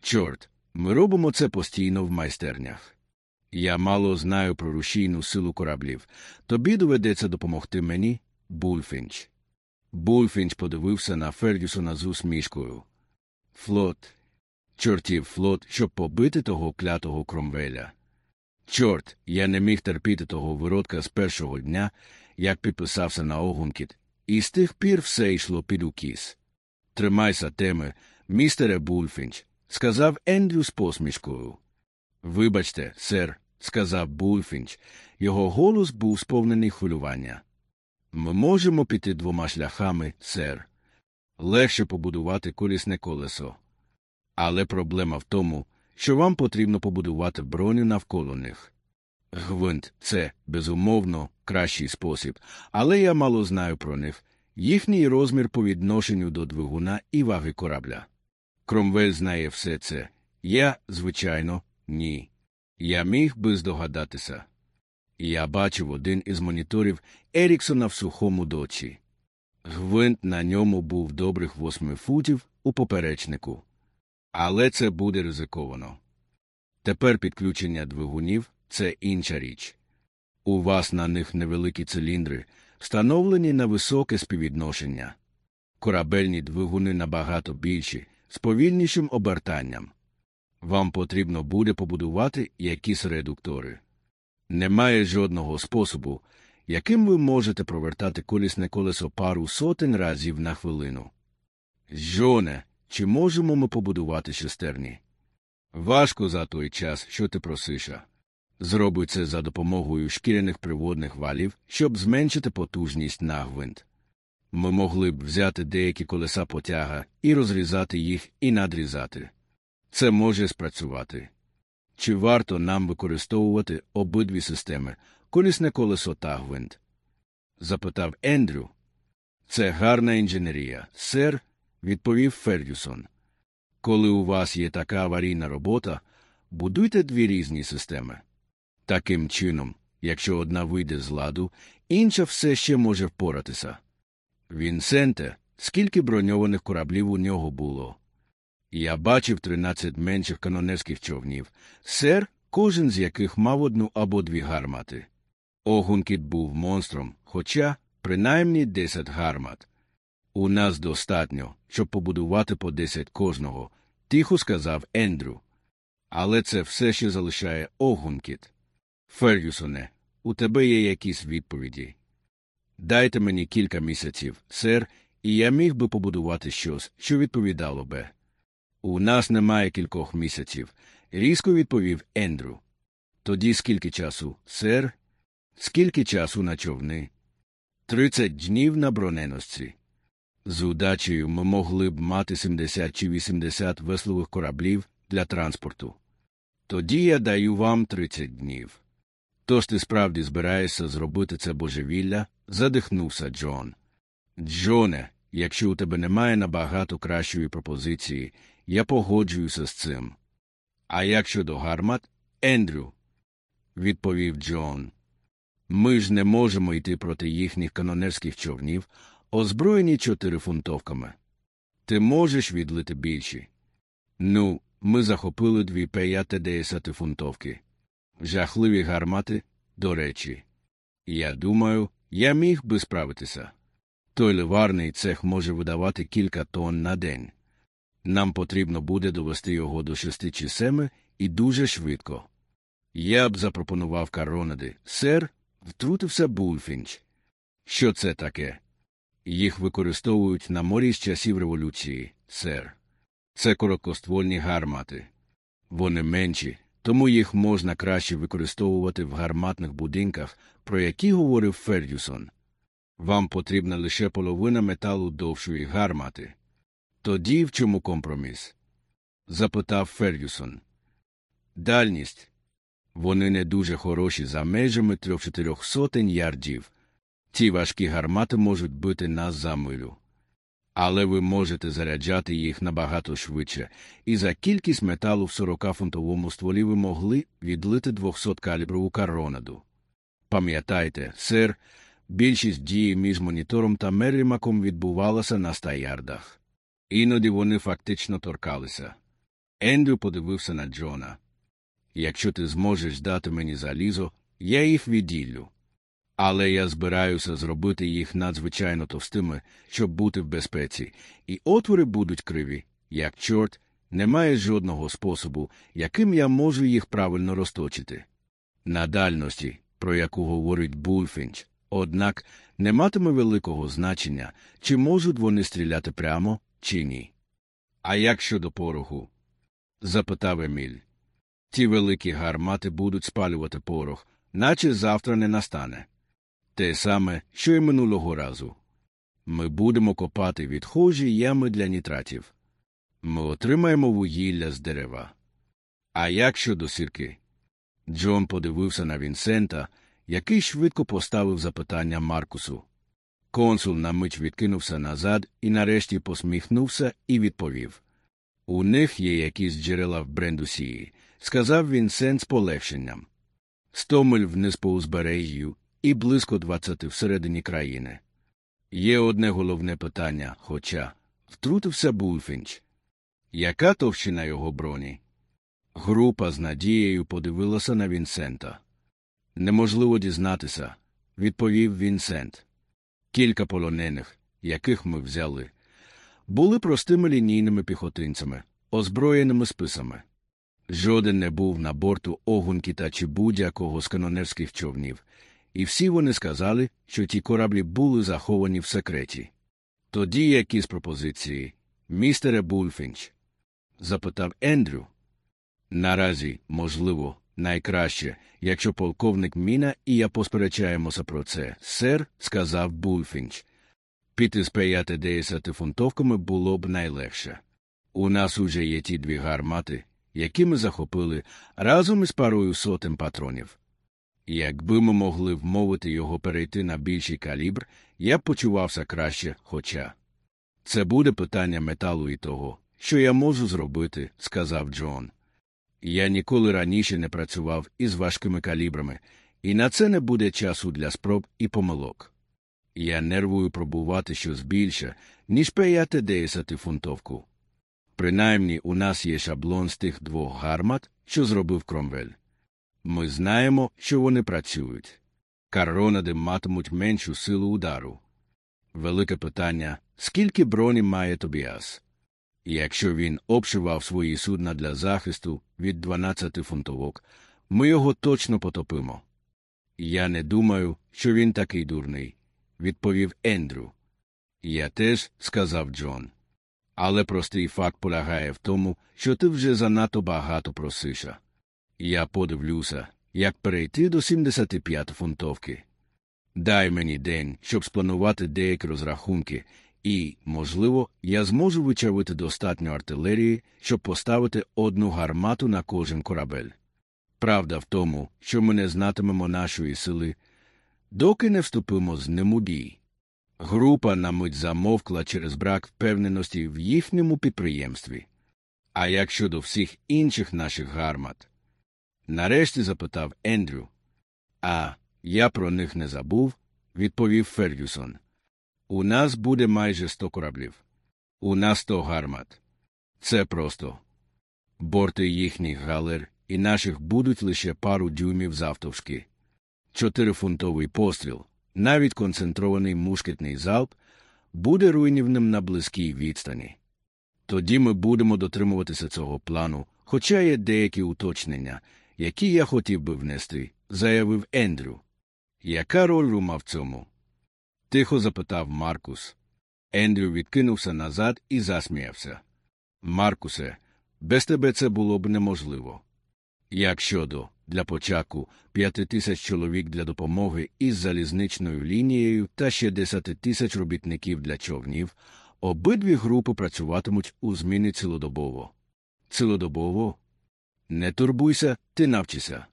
Чорт, ми робимо це постійно в майстернях. Я мало знаю про рушійну силу кораблів. Тобі доведеться допомогти мені, Бульфінч. Бульфінч подивився на Фергюсона з усмішкою. Флот. Чортів флот, щоб побити того клятого кромвеля. Чорт, я не міг терпіти того виродка з першого дня, як підписався на огункіт, і з тих пір все йшло під укіс. Тримайся теми, містере Бульфінч, сказав Ендрю з посмішкою. Вибачте, сер, сказав Бульфінч. Його голос був сповнений хвилювання. Ми можемо піти двома шляхами, сер. Легше побудувати колісне колесо. Але проблема в тому, що вам потрібно побудувати броню навколо них. Гвинт це, безумовно, кращий спосіб, але я мало знаю про них, їхній розмір по відношенню до двигуна і ваги корабля. Кромвель знає все це. Я, звичайно, ні. Я міг би здогадатися. Я бачив один із моніторів Еріксона в сухому дочі. Гвинт на ньому був добрих восьми футів у поперечнику. Але це буде ризиковано. Тепер підключення двигунів це інша річ. У вас на них невеликі циліндри, встановлені на високе співвідношення. Корабельні двигуни набагато більші, з повільнішим обертанням. Вам потрібно буде побудувати якісь редуктори. Немає жодного способу, яким ви можете провертати колісне колесо пару сотень разів на хвилину. Жоне, чи можемо ми побудувати шестерні? Важко за той час, що ти просиша. Зроби це за допомогою шкіряних приводних валів, щоб зменшити потужність на гвинт. Ми могли б взяти деякі колеса потяга і розрізати їх і надрізати. Це може спрацювати. Чи варто нам використовувати обидві системи колісне колесо та гвинт? запитав Ендрю. Це гарна інженерія, сер, відповів Фергюсон. Коли у вас є така аварійна робота, будуйте дві різні системи. Таким чином, якщо одна вийде з ладу, інша все ще може впоратися. Вінсенте, скільки броньованих кораблів у нього було? Я бачив тринадцять менших канонерських човнів, сер, кожен з яких мав одну або дві гармати. Огункіт був монстром, хоча принаймні десять гармат. У нас достатньо, щоб побудувати по десять кожного, тихо сказав Ендрю. Але це все ще залишає огункіт. Фергюсоне, у тебе є якісь відповіді. Дайте мені кілька місяців, сер, і я міг би побудувати щось, що відповідало би. У нас немає кількох місяців, різко відповів Ендрю. Тоді скільки часу, сер? Скільки часу на човни? Тридцять днів на броненосці. З удачею ми могли б мати 70 чи 80 веслових кораблів для транспорту. Тоді я даю вам 30 днів. Тож ти справді збираєшся зробити це божевілля? задихнувся Джон. Джоне, якщо у тебе немає набагато кращої пропозиції, я погоджуюся з цим. А як щодо гармат, Ендрю, відповів Джон. Ми ж не можемо йти проти їхніх канонерських човнів, озброєні чотирифунтовками. Ти можеш відлити більші. Ну, ми захопили дві п'ятидесятифунтовки. Жахливі гармати, до речі. Я думаю, я міг би справитися. Той ливарний цех може видавати кілька тонн на день. Нам потрібно буде довести його до шести чи семи і дуже швидко. Я б запропонував Каронади. Сер, втрутився Булфінч. Що це таке? Їх використовують на морі з часів революції, сер. Це короткоствольні гармати. Вони менші, тому їх можна краще використовувати в гарматних будинках, про які говорив Фердюсон. Вам потрібна лише половина металу довшої гармати. Тоді в чому компроміс? запитав Фердюсон. Дальність. Вони не дуже хороші за межами трьох-чотирьох сотень ярдів. Ці важкі гармати можуть бити нас за милю. Але ви можете заряджати їх набагато швидше, і за кількість металу в 40-фунтовому стволі ви могли відлити 200-каліброву коронаду. Пам'ятайте, сер, більшість дії між монітором та Мерімаком відбувалася на ста ярдах. Іноді вони фактично торкалися. Ендрю подивився на Джона. Якщо ти зможеш дати мені залізо, я їх відділю. Але я збираюся зробити їх надзвичайно товстими, щоб бути в безпеці, і отвори будуть криві, як чорт, немає жодного способу, яким я можу їх правильно розточити. На дальності, про яку говорить Булфінч, однак не матиме великого значення, чи можуть вони стріляти прямо, чи ні. А як щодо пороху? запитав Еміль. Ті великі гармати будуть спалювати порох, наче завтра не настане. Те саме, що й минулого разу. Ми будемо копати відхожі ями для нітратів. Ми отримаємо вугілля з дерева. А як щодо сірки? Джон подивився на Вінсента, який швидко поставив запитання Маркусу. Консул на мить відкинувся назад і нарешті посміхнувся і відповів У них є якісь джерела в Брендусії, сказав Вінсент з полегшенням. Сто миль вниз по узбережжю і близько двадцяти всередині країни. Є одне головне питання, хоча втрутився Булфінч. Яка товщина його броні? Група з надією подивилася на Вінсента. Неможливо дізнатися, відповів Вінсент. Кілька полонених, яких ми взяли, були простими лінійними піхотинцями, озброєними списами. Жоден не був на борту Огункіта чи будь-якого з канонерських човнів, і всі вони сказали, що ті кораблі були заховані в секреті. Тоді якісь пропозиції, містере Булфінч? запитав Ендрю. Наразі, можливо, найкраще, якщо полковник Міна і я посперечаємося про це, сер, сказав Булфінч. Піти з п'ятидесяти фунтовками було б найлегше. У нас уже є ті дві гармати, які ми захопили разом із парою сотень патронів. Якби ми могли вмовити його перейти на більший калібр, я б почувався краще, хоча. Це буде питання металу і того, що я можу зробити, сказав Джон. Я ніколи раніше не працював із важкими калібрами, і на це не буде часу для спроб і помилок. Я нервую пробувати щось більше, ніж п'ятидесяти фунтовку. Принаймні у нас є шаблон з тих двох гармат, що зробив Кромвель. Ми знаємо, що вони працюють. Каронади матимуть меншу силу удару. Велике питання скільки броні має Тобіас? Якщо він обшивав свої судна для захисту від 12 фунтовок, ми його точно потопимо. Я не думаю, що він такий дурний, відповів Ендрю. Я теж, сказав Джон. Але простий факт полягає в тому, що ти вже занадто багато просиша. Я подивлюся, як перейти до 75 фунтовки. Дай мені день, щоб спланувати деякі розрахунки, і, можливо, я зможу вичавити достатньо артилерії, щоб поставити одну гармату на кожен корабель. Правда в тому, що ми не знатимемо нашої сили, доки не вступимо з ним у бій. Група на мить замовкла через брак впевненості в їхньому підприємстві. А як щодо всіх інших наших гармат? Нарешті запитав Ендрю. А я про них не забув, відповів Фергюсон. У нас буде майже сто кораблів. У нас сто гармат. Це просто. Борти їхніх галер і наших будуть лише пару дюймів завтовшки. Чотирифунтовий постріл, навіть концентрований мушкетний залп, буде руйнівним на близькій відстані. Тоді ми будемо дотримуватися цього плану, хоча є деякі уточнення, які я хотів би внести, заявив Ендрю. Яка роль рума в цьому? Тихо запитав Маркус. Ендрю відкинувся назад і засміявся. Маркусе, без тебе це було б неможливо. Як щодо, для початку, п'яти тисяч чоловік для допомоги із залізничною лінією та ще десяти тисяч робітників для човнів, обидві групи працюватимуть у зміни цілодобово. Цілодобово? Не турбуйся, ти навчися.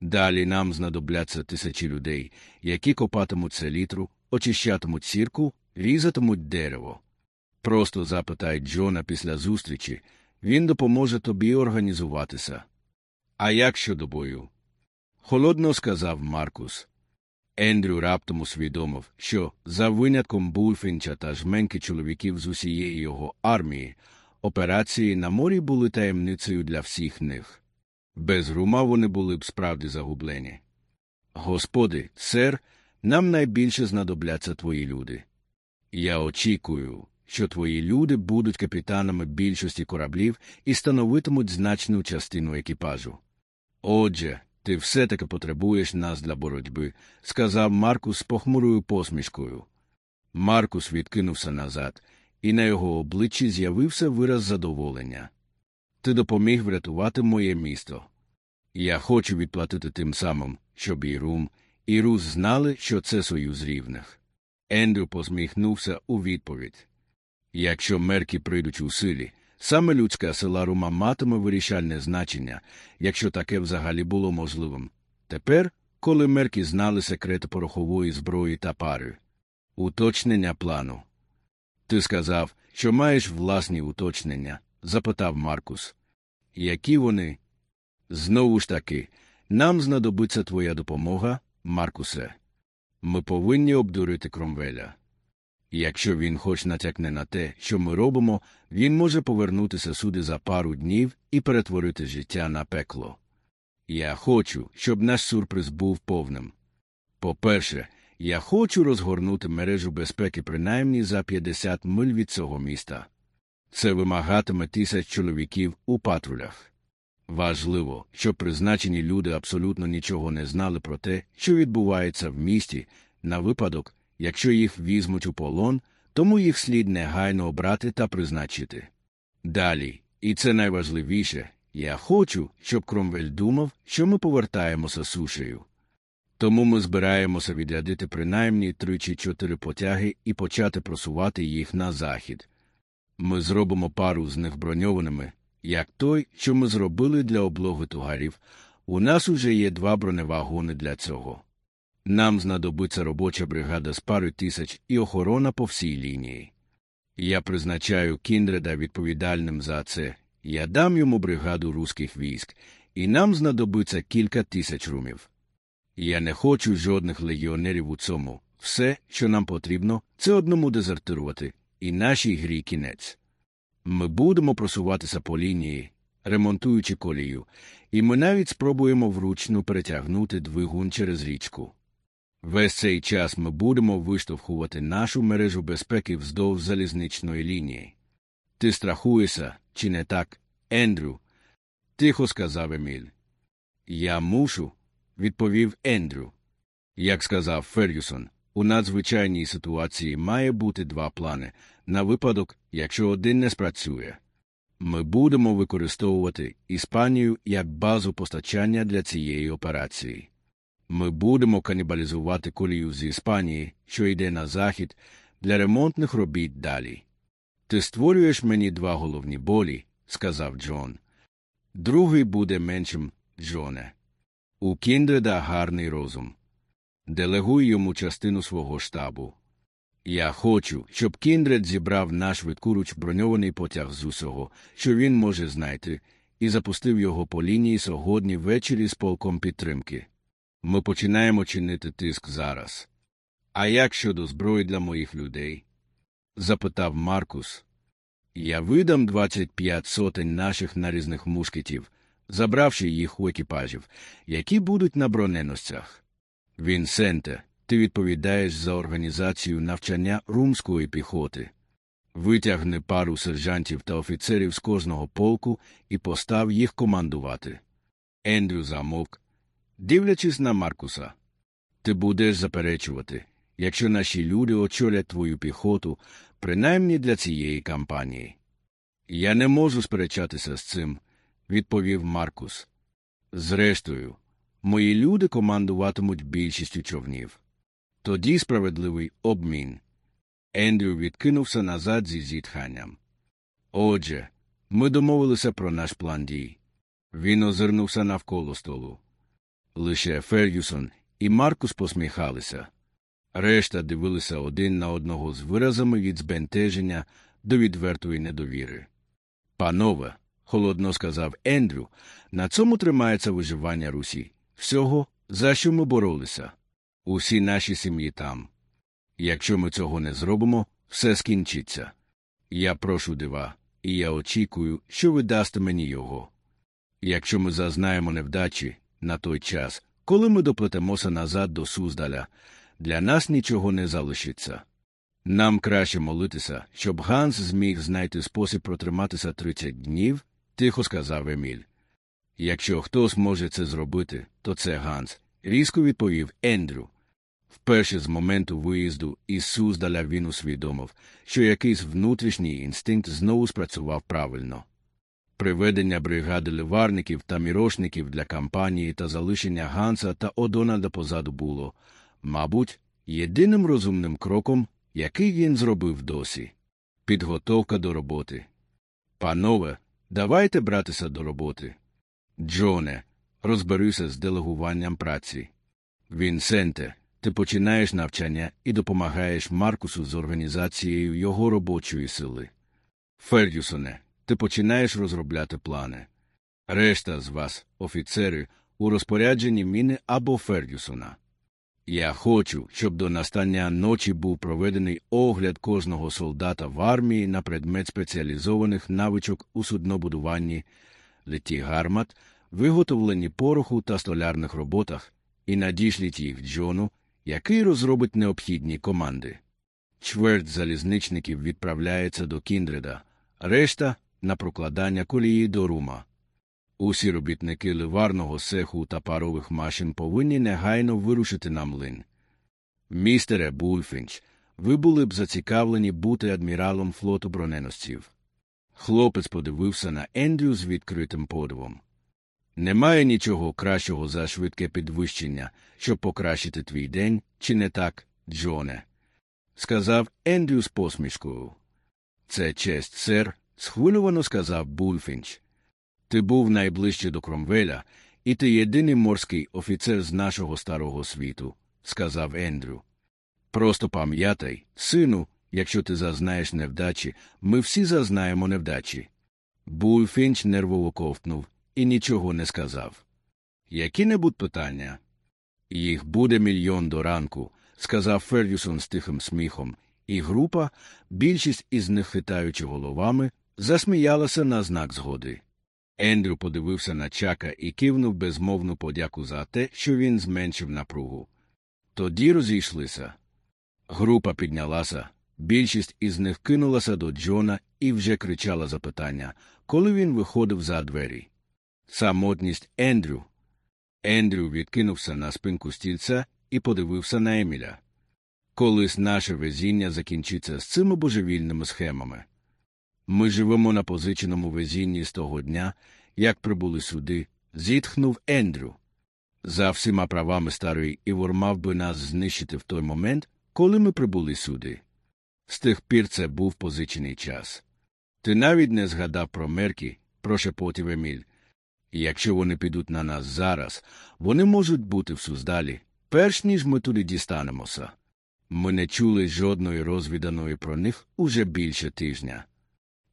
Далі нам знадобляться тисячі людей, які копатимуть селітру, очищатимуть сірку, різатимуть дерево. Просто запитай Джона після зустрічі, він допоможе тобі організуватися. А як щодо бою? Холодно сказав Маркус. Ендрю раптом усвідомив, що, за винятком Булфінча та жменьки чоловіків з усієї його армії, операції на морі були таємницею для всіх них. Без рума вони були б справді загублені. Господи, сер, нам найбільше знадобляться твої люди. Я очікую, що твої люди будуть капітанами більшості кораблів і становитимуть значну частину екіпажу. Отже, ти все таки потребуєш нас для боротьби, сказав Маркус з похмурою посмішкою. Маркус відкинувся назад, і на його обличчі з'явився вираз задоволення. Ти допоміг врятувати моє місто. Я хочу відплатити тим самим, щоб і Рум, і Рус знали, що це союз рівних. Ендрю посміхнувся у відповідь. Якщо мерки прийдуть у силі, саме людська сила Рума матиме вирішальне значення, якщо таке взагалі було можливим. Тепер, коли мерки знали секрети порохової зброї та пари. Уточнення плану. Ти сказав, що маєш власні уточнення? запитав Маркус. Які вони? Знову ж таки, нам знадобиться твоя допомога, Маркусе. Ми повинні обдурити Кромвеля. Якщо він хоч натякне на те, що ми робимо, він може повернутися сюди за пару днів і перетворити життя на пекло. Я хочу, щоб наш сюрприз був повним. По-перше, я хочу розгорнути мережу безпеки принаймні за 50 миль від цього міста. Це вимагатиме тисяч чоловіків у патрулях. Важливо, щоб призначені люди абсолютно нічого не знали про те, що відбувається в місті, на випадок, якщо їх візьмуть у полон, тому їх слід негайно обрати та призначити. Далі, і це найважливіше, я хочу, щоб Кромвель думав, що ми повертаємося сушею. Тому ми збираємося відрядити принаймні три чи чотири потяги і почати просувати їх на захід. Ми зробимо пару з них броньованими, як той, що ми зробили для облоги тугарів. У нас уже є два броневагони для цього. Нам знадобиться робоча бригада з пари тисяч і охорона по всій лінії. Я призначаю Кіндреда відповідальним за це. Я дам йому бригаду руських військ, і нам знадобиться кілька тисяч румів. Я не хочу жодних легіонерів у цьому. Все, що нам потрібно, це одному дезертирувати, і нашій грі кінець. Ми будемо просуватися по лінії, ремонтуючи колію, і ми навіть спробуємо вручну перетягнути двигун через річку. Весь цей час ми будемо виштовхувати нашу мережу безпеки вздовж залізничної лінії. Ти страхуєшся, чи не так, Ендрю? Тихо сказав Еміль. Я мушу, відповів Ендрю. Як сказав Фергюсон, у надзвичайній ситуації має бути два плани на випадок, якщо один не спрацює. Ми будемо використовувати Іспанію як базу постачання для цієї операції. Ми будемо канібалізувати колію з Іспанії, що йде на захід, для ремонтних робіт далі. Ти створюєш мені два головні болі, сказав Джон. Другий буде меншим, Джоне. У Кіндреда гарний розум. Делегуй йому частину свого штабу. Я хочу, щоб Кіндред зібрав наш швидкуруч броньований потяг з усього, що він може знайти, і запустив його по лінії сьогодні ввечері з полком підтримки. Ми починаємо чинити тиск зараз. А як щодо зброї для моїх людей? запитав Маркус. Я видам 25 сотень наших нарізних мушкетів, забравши їх у екіпажів, які будуть на броненосцях. Вінсенте, ти відповідаєш за організацію навчання румської піхоти. Витягни пару сержантів та офіцерів з кожного полку і постав їх командувати. Ендрю замовк, дивлячись на Маркуса. Ти будеш заперечувати, якщо наші люди очолять твою піхоту, принаймні для цієї кампанії. Я не можу сперечатися з цим, відповів Маркус. Зрештою, мої люди командуватимуть більшістю човнів. Тоді справедливий обмін. Ендрю відкинувся назад зі зітханням. Отже, ми домовилися про наш план дій. Він озирнувся навколо столу. Лише Фергюсон і Маркус посміхалися. Решта дивилися один на одного з виразами від збентеження до відвертої недовіри. Панове, холодно сказав Ендрю, на цьому тримається виживання Русі. Всього, за що ми боролися. Усі наші сім'ї там. Якщо ми цього не зробимо, все скінчиться. Я прошу дива, і я очікую, що ви дасте мені його. Якщо ми зазнаємо невдачі на той час, коли ми доплетемося назад до Суздаля, для нас нічого не залишиться. Нам краще молитися, щоб Ганс зміг знайти спосіб протриматися 30 днів, тихо сказав Еміль. Якщо хтось може це зробити, то це Ганс, різко відповів Ендрю. Вперше з моменту виїзду із Суздаля він усвідомив, що якийсь внутрішній інстинкт знову спрацював правильно. Приведення бригади ливарників та мірошників для кампанії та залишення Ганса та Одональда позаду було, мабуть, єдиним розумним кроком, який він зробив досі. Підготовка до роботи. Панове, давайте братися до роботи. Джоне, розберися з делегуванням праці. Вінсенте, ти починаєш навчання і допомагаєш Маркусу з організацією його робочої сили. Фергюсоне, ти починаєш розробляти плани. Решта з вас, офіцери, у розпорядженні міни або Фергюсона. Я хочу, щоб до настання ночі був проведений огляд кожного солдата в армії на предмет спеціалізованих навичок у суднобудуванні, леті гармат, виготовленні пороху та столярних роботах, і надішліть їх Джону, який розробить необхідні команди. Чверть залізничників відправляється до Кіндреда, решта на прокладання колії до рума. Усі робітники ливарного цеху та парових машин повинні негайно вирушити на млин. Містере Бульфінч, ви були б зацікавлені бути адміралом флоту броненосців. Хлопець подивився на Ендрю з відкритим подивом. Немає нічого кращого за швидке підвищення, щоб покращити твій день, чи не так, Джоне? сказав Ендрю з посмішкою. Це честь, сер, схвильовано сказав Бульфінч. Ти був найближче до Кромвеля, і ти єдиний морський офіцер з нашого старого світу, сказав Ендрю. Просто пам'ятай, сину, якщо ти зазнаєш невдачі, ми всі зазнаємо невдачі. Бульфінч нервово ковтнув і нічого не сказав. Які-небудь питання? Їх буде мільйон до ранку, сказав Фергюсон з тихим сміхом, і група, більшість із них хитаючи головами, засміялася на знак згоди. Ендрю подивився на чака і кивнув безмовну подяку за те, що він зменшив напругу. Тоді розійшлися. Група піднялася, більшість із них кинулася до Джона і вже кричала запитання, коли він виходив за двері. Самотність Ендрю. Ендрю відкинувся на спинку стільця і подивився на Еміля. Колись наше везіння закінчиться з цими божевільними схемами. Ми живемо на позиченому везінні з того дня, як прибули сюди, зітхнув Ендрю. За всіма правами старий Івор мав би нас знищити в той момент, коли ми прибули сюди. З тих пір це був позичений час. Ти навіть не згадав про мерки, прошепотів Еміль. Якщо вони підуть на нас зараз, вони можуть бути в Суздалі, перш ніж ми туди дістанемося. Ми не чули жодної розвіданої про них уже більше тижня.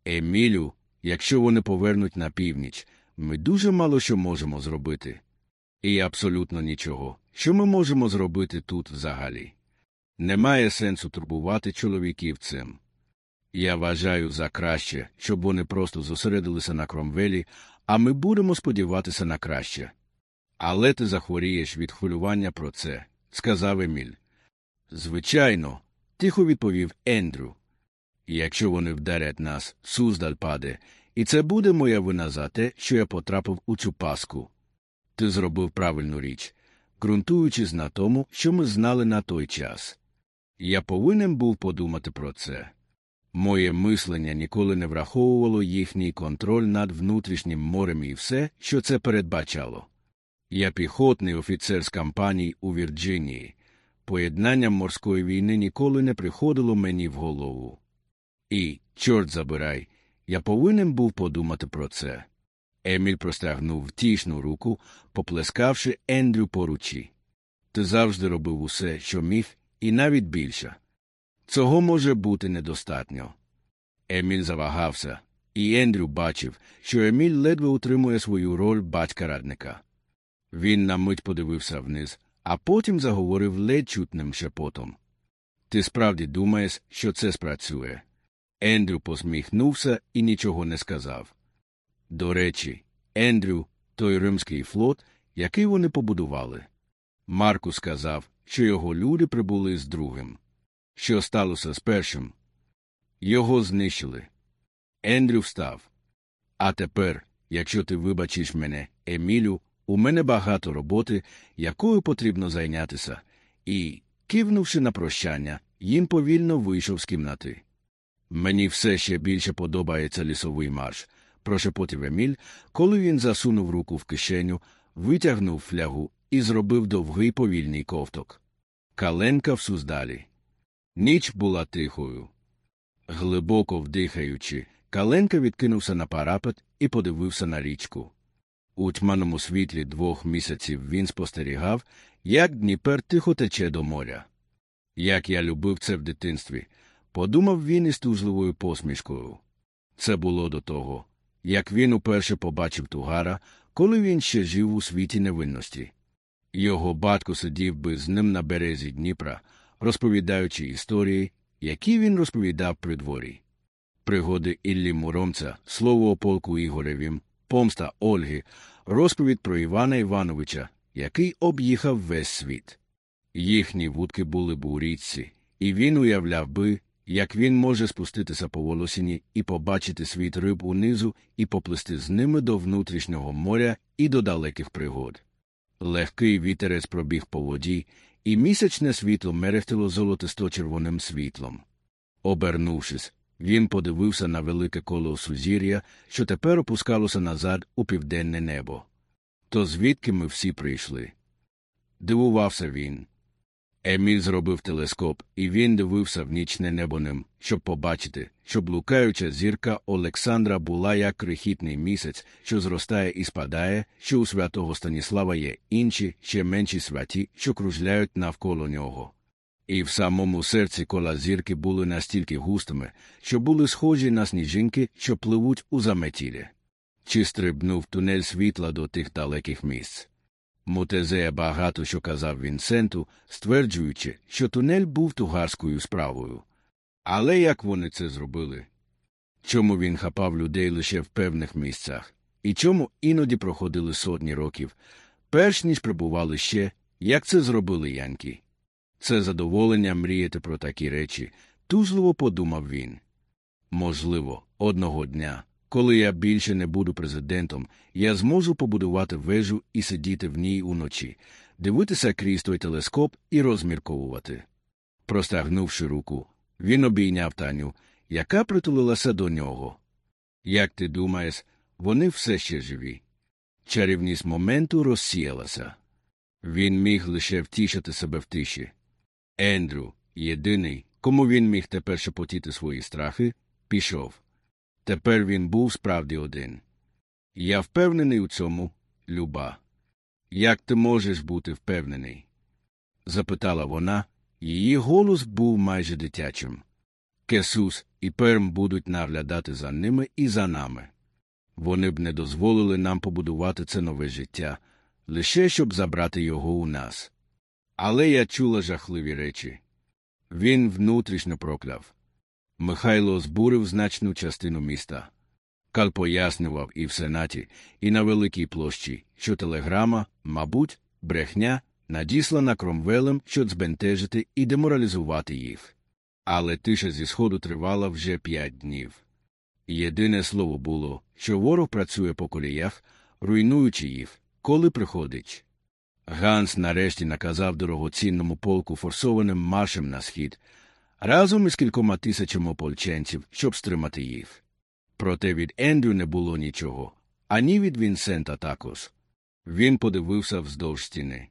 Емілю, якщо вони повернуть на північ, ми дуже мало що можемо зробити. І абсолютно нічого, що ми можемо зробити тут взагалі. Немає сенсу турбувати чоловіків цим. Я вважаю за краще, щоб вони просто зосередилися на кромвелі, а ми будемо сподіватися на краще. Але ти захворієш від хвилювання про це, сказав Еміль. Звичайно, тихо відповів Ендрю. Якщо вони вдарять нас, Суздаль паде, і це буде моя вина за те, що я потрапив у цю паску. Ти зробив правильну річ, ґрунтуючись на тому, що ми знали на той час. Я повинен був подумати про це. Моє мислення ніколи не враховувало їхній контроль над внутрішнім морем і все, що це передбачало. Я піхотний офіцер з кампаній у Вірджинії. Поєднання морської війни ніколи не приходило мені в голову. І, чорт забирай, я повинен був подумати про це. Еміль простягнув втішну руку, поплескавши Ендрю по ручі. Ти завжди робив усе, що міг, і навіть більше. Цього може бути недостатньо. Еміль завагався, і Ендрю бачив, що Еміль ледве утримує свою роль батька радника. Він на мить подивився вниз, а потім заговорив ледь чутним шепотом. Ти справді думаєш, що це спрацює? Ендрю посміхнувся і нічого не сказав. До речі, Ендрю, той римський флот, який вони побудували. Марку сказав, що його люди прибули з другим. Що сталося з першим? Його знищили. Ендрю встав. А тепер, якщо ти вибачиш мене, Емілю, у мене багато роботи, якою потрібно зайнятися, і, кивнувши на прощання, їм повільно вийшов з кімнати. Мені все ще більше подобається лісовий марш, прошепотів Еміль, коли він засунув руку в кишеню, витягнув флягу і зробив довгий повільний ковток. Каленка в суздалі. Ніч була тихою. Глибоко вдихаючи, Каленка відкинувся на парапет і подивився на річку. У тьманому світлі двох місяців він спостерігав, як Дніпер тихо тече до моря. Як я любив це в дитинстві, подумав він із тужливою посмішкою. Це було до того, як він уперше побачив тугара, коли він ще жив у світі невинності. Його батько сидів би з ним на березі Дніпра, розповідаючи історії, які він розповідав при дворі. Пригоди Іллі Муромця, слово о полку Ігоревім, помста Ольги, розповідь про Івана Івановича, який об'їхав весь світ. Їхні вудки були б у річці, і він уявляв би, як він може спуститися по волосіні і побачити світ риб унизу і поплисти з ними до внутрішнього моря і до далеких пригод. Легкий вітерець пробіг по воді, і місячне світло мерехтило золотисто червоним світлом. Обернувшись, він подивився на велике коло сузір'я, що тепер опускалося назад у південне небо. То звідки ми всі прийшли? Дивувався він. Еміль зробив телескоп, і він дивився в нічне небо ним, щоб побачити, що блукаюча зірка Олександра була як крихітний місяць, що зростає і спадає, що у святого Станіслава є інші, ще менші святі, що кружляють навколо нього. І в самому серці кола зірки були настільки густими, що були схожі на сніжинки, що пливуть у заметілі. Чи стрибнув тунель світла до тих далеких місць. Мотезея багато що казав Вінсенту, стверджуючи, що тунель був тугарською справою. Але як вони це зробили? Чому він хапав людей лише в певних місцях, і чому іноді проходили сотні років, перш ніж прибували ще, як це зробили янки? Це задоволення мріяти про такі речі, тужливо подумав він. Можливо, одного дня, коли я більше не буду президентом, я зможу побудувати вежу і сидіти в ній уночі, дивитися крізь той телескоп і розмірковувати. Простягнувши руку, він обійняв Таню, яка притулилася до нього. Як ти думаєш, вони все ще живі? Чарівність моменту розсіялася. Він міг лише втішити себе в тиші. Ендрю, єдиний, кому він міг тепер шепотіти свої страхи, пішов. Тепер він був справді один. Я впевнений у цьому, люба. Як ти можеш бути впевнений? запитала вона, її голос був майже дитячим. Кесус і Перм будуть наглядати за ними і за нами. Вони б не дозволили нам побудувати це нове життя, лише щоб забрати його у нас. Але я чула жахливі речі. Він внутрішньо прокляв. Михайло збурив значну частину міста. Кал пояснював і в Сенаті, і на Великій площі, що телеграма, мабуть, брехня, надіслана Кромвелем, щоб збентежити і деморалізувати їх. Але тиша зі сходу тривала вже п'ять днів. Єдине слово було, що ворог працює по коліях, руйнуючи їх, коли приходить. Ганс нарешті наказав дорогоцінному полку форсованим маршем на схід, разом із кількома тисячами ополченців, щоб стримати їх. Проте від Ендрю не було нічого, ані від Вінсента також. Він подивився вздовж стіни.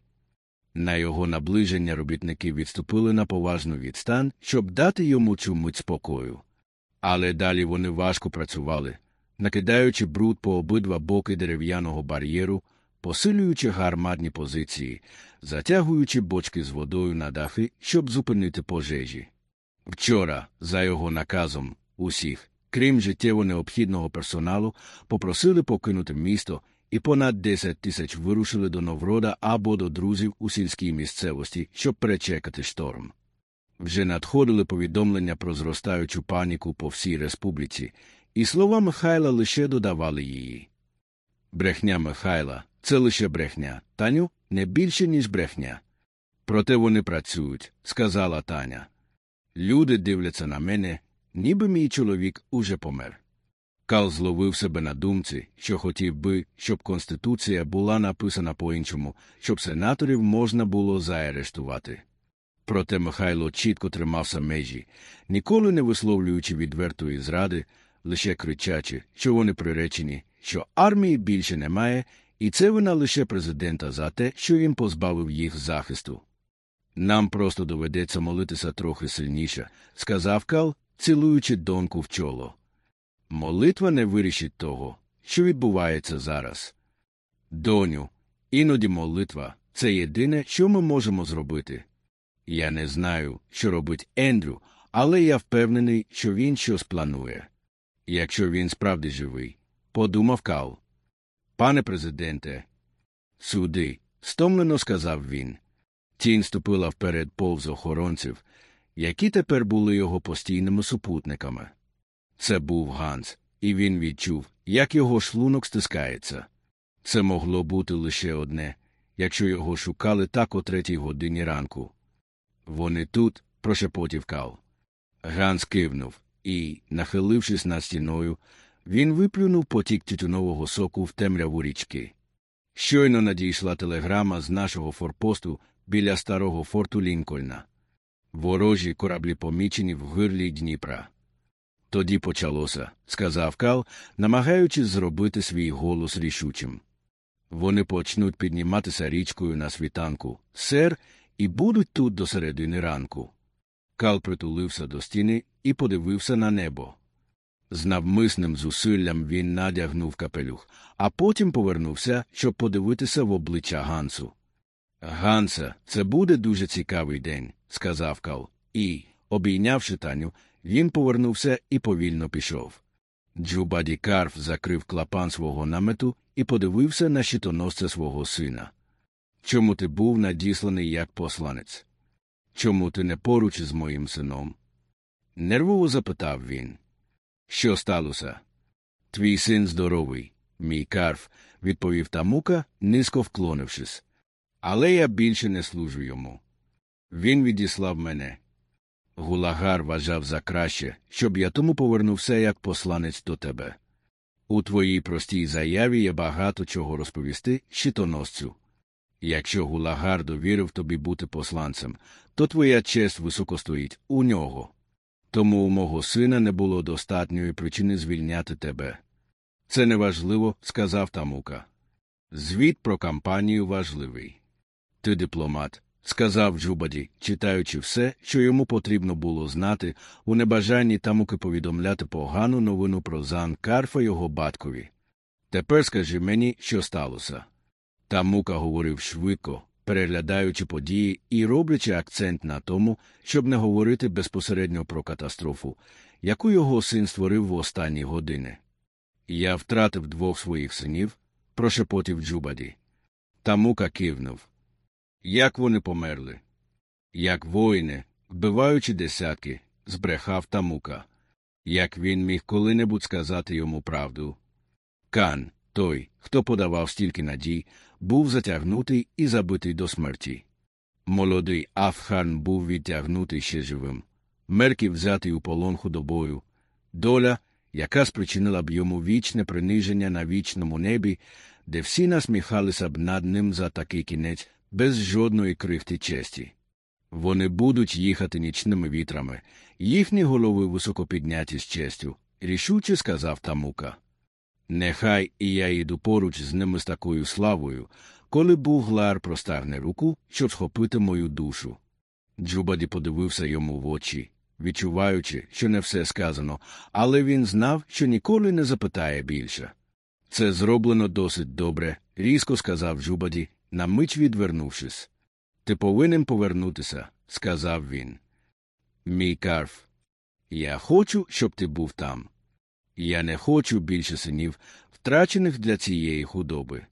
На його наближення робітники відступили на поважну відстань, щоб дати йому цю мить спокою. Але далі вони важко працювали, накидаючи бруд по обидва боки дерев'яного бар'єру, посилюючи гарматні позиції, затягуючи бочки з водою на дахи, щоб зупинити пожежі. Вчора, за його наказом, усіх, крім життєво необхідного персоналу, попросили покинути місто, і понад 10 тисяч вирушили до Новрода або до друзів у сільській місцевості, щоб перечекати шторм. Вже надходили повідомлення про зростаючу паніку по всій республіці, і слова Михайла лише додавали її. Брехня Михайла це лише брехня, Таню, не більше, ніж брехня. Проте вони працюють, сказала Таня. Люди дивляться на мене, ніби мій чоловік уже помер. Кал зловив себе на думці, що хотів би, щоб Конституція була написана по-іншому, щоб сенаторів можна було заарештувати. Проте Михайло чітко тримався межі, ніколи не висловлюючи відвертої зради, лише кричачи, що вони приречені, що армії більше немає, і це вина лише президента за те, що він позбавив їх захисту. Нам просто доведеться молитися трохи сильніше, сказав Кал, цілуючи доньку в чоло. Молитва не вирішить того, що відбувається зараз. Доню, іноді молитва це єдине, що ми можемо зробити. Я не знаю, що робить Ендрю, але я впевнений, що він щось планує. Якщо він справді живий, подумав Кал. Пане президенте, суди, стомлено сказав він. Тінь ступила вперед повз охоронців, які тепер були його постійними супутниками. Це був Ганс, і він відчув, як його шлунок стискається. Це могло бути лише одне, якщо його шукали так о третій годині ранку. Вони тут, прошепотів Кал. Ганс кивнув і, нахилившись над стіною, він виплюнув потік тютюнового соку в темряву річки. Щойно надійшла телеграма з нашого форпосту біля старого форту Лінкольна. Ворожі кораблі помічені в гирлі Дніпра. Тоді почалося, сказав Кал, намагаючись зробити свій голос рішучим. Вони почнуть підніматися річкою на світанку, сер, і будуть тут до середини ранку. Кал притулився до стіни і подивився на небо. З навмисним зусиллям він надягнув капелюх, а потім повернувся, щоб подивитися в обличчя Гансу. Ганса, це буде дуже цікавий день, сказав Кал, і, обійнявши Таню, він повернувся і повільно пішов. Джубаді Карф закрив клапан свого намету і подивився на щитоносця свого сина. Чому ти був надісланий як посланець? Чому ти не поруч із моїм сином? Нервово запитав він. Що сталося? Твій син здоровий, мій карф, відповів тамука, низько вклонившись. Але я більше не служу йому. Він відіслав мене. Гулагар вважав за краще, щоб я тому повернувся як посланець до тебе. У твоїй простій заяві є багато чого розповісти щитоносцю. Якщо Гулагар довірив тобі бути посланцем, то твоя честь високо стоїть у нього. Тому у мого сина не було достатньої причини звільняти тебе. Це неважливо, сказав Тамука. Звіт про кампанію важливий. Ти дипломат, сказав Джубаді, читаючи все, що йому потрібно було знати, у небажанні тамуки повідомляти погану новину про Зан Карфа його батькові. Тепер скажи мені, що сталося. Тамука говорив швидко, переглядаючи події і роблячи акцент на тому, щоб не говорити безпосередньо про катастрофу, яку його син створив в останні години. Я втратив двох своїх синів, прошепотів Джубаді. Тамука кивнув. Як вони померли? Як воїни, вбиваючи десятки, збрехав Тамука. Як він міг коли-небудь сказати йому правду? Кан, той, хто подавав стільки надій, був затягнутий і забитий до смерті. Молодий Афхан був відтягнутий ще живим. Меркі взятий у полон худобою. Доля, яка спричинила б йому вічне приниження на вічному небі, де всі насміхалися б над ним за такий кінець, без жодної крихти честі. Вони будуть їхати нічними вітрами, їхні голови високо підняті з честю, рішуче сказав Тамука. Нехай і я йду поруч з ними з такою славою, коли Буглар простагне руку, щоб схопити мою душу. Джубаді подивився йому в очі, відчуваючи, що не все сказано, але він знав, що ніколи не запитає більше. Це зроблено досить добре, різко сказав Джубаді, на мить відвернувшись. Ти повинен повернутися, сказав він. Мій карф. Я хочу, щоб ти був там. Я не хочу більше синів, втрачених для цієї худоби.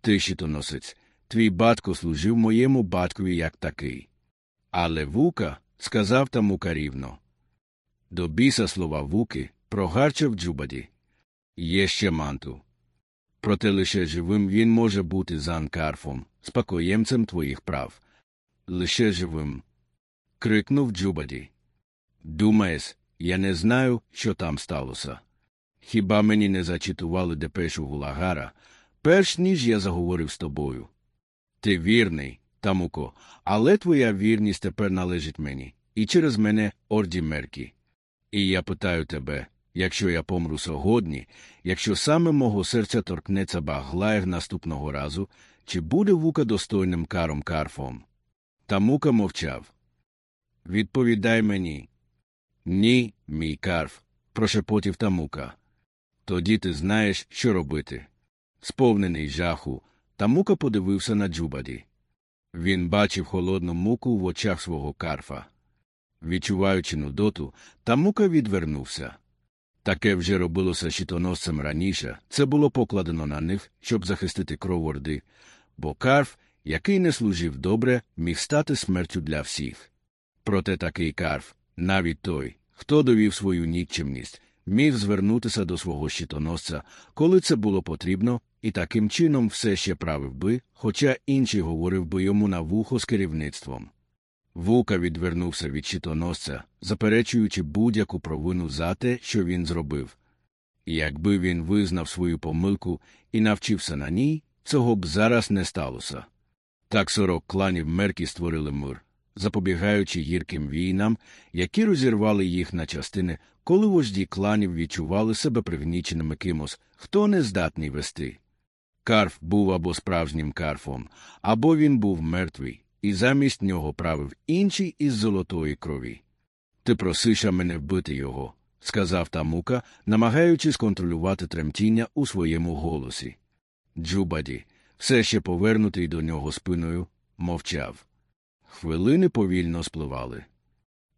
Ти щитоносець, твій батько служив моєму батькові як такий. Але вука, сказав Тамука рівно. До біса слова вуки прогарчав Джубаді. Є ще манту. Проте лише живим він може бути занкарфом, спокоємцем твоїх прав. Лише живим. крикнув Джубаді. Думаєш, я не знаю, що там сталося. Хіба мені не зачитували депешу Гулагара, перш ніж я заговорив з тобою? Ти вірний, Тамуко, але твоя вірність тепер належить мені, і через мене орді меркі. І я питаю тебе, якщо я помру сьогодні, якщо саме мого серця торкнеться Баглаєр наступного разу, чи буде вука достойним каром карфом? Тамука мовчав. Відповідай мені. Ні, мій карф, прошепотів Тамука. Тоді ти знаєш, що робити. Сповнений жаху, Тамука подивився на Джубаді. Він бачив холодну муку в очах свого карфа. Відчуваючи нудоту, Тамука відвернувся. Таке вже робилося щитоносцем раніше, це було покладено на них, щоб захистити кров орди, бо карф, який не служив добре, міг стати смертю для всіх. Проте такий карф, навіть той, хто довів свою нікчемність, міг звернутися до свого щитоносця, коли це було потрібно, і таким чином все ще правив би, хоча інший говорив би йому на вухо з керівництвом. Вука відвернувся від щитоносця, заперечуючи будь-яку провину за те, що він зробив. Якби він визнав свою помилку і навчився на ній, цього б зараз не сталося. Так сорок кланів мерки створили мир, запобігаючи гірким війнам, які розірвали їх на частини, коли вожді кланів відчували себе пригніченими кимось, хто не здатний вести. Карф був або справжнім карфом, або він був мертвий, і замість нього правив інший із золотої крові. Ти просиша мене вбити його, сказав Тамука, намагаючись контролювати тремтіння у своєму голосі. Джубаді, все ще повернутий до нього спиною, мовчав. Хвилини повільно спливали.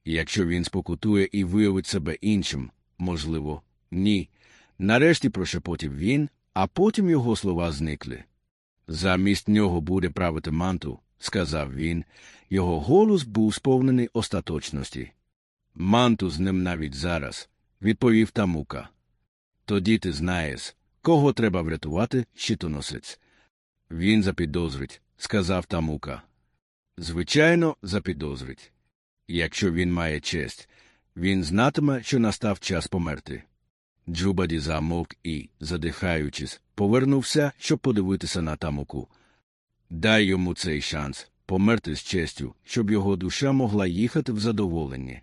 Якщо він спокутує і виявить себе іншим, можливо, ні. Нарешті прошепотів він, а потім його слова зникли. Замість нього буде правити манту, сказав він, його голос був сповнений остаточності. Манту з ним навіть зараз, відповів Тамука. Тоді ти знаєш, кого треба врятувати, щитоносець. Він запідозрить, сказав Тамука. Звичайно, запідозрить. Якщо він має честь, він знатиме, що настав час померти. Джубаді замовк і, задихаючись, повернувся, щоб подивитися на тамуку. Дай йому цей шанс померти з честю, щоб його душа могла їхати в задоволенні.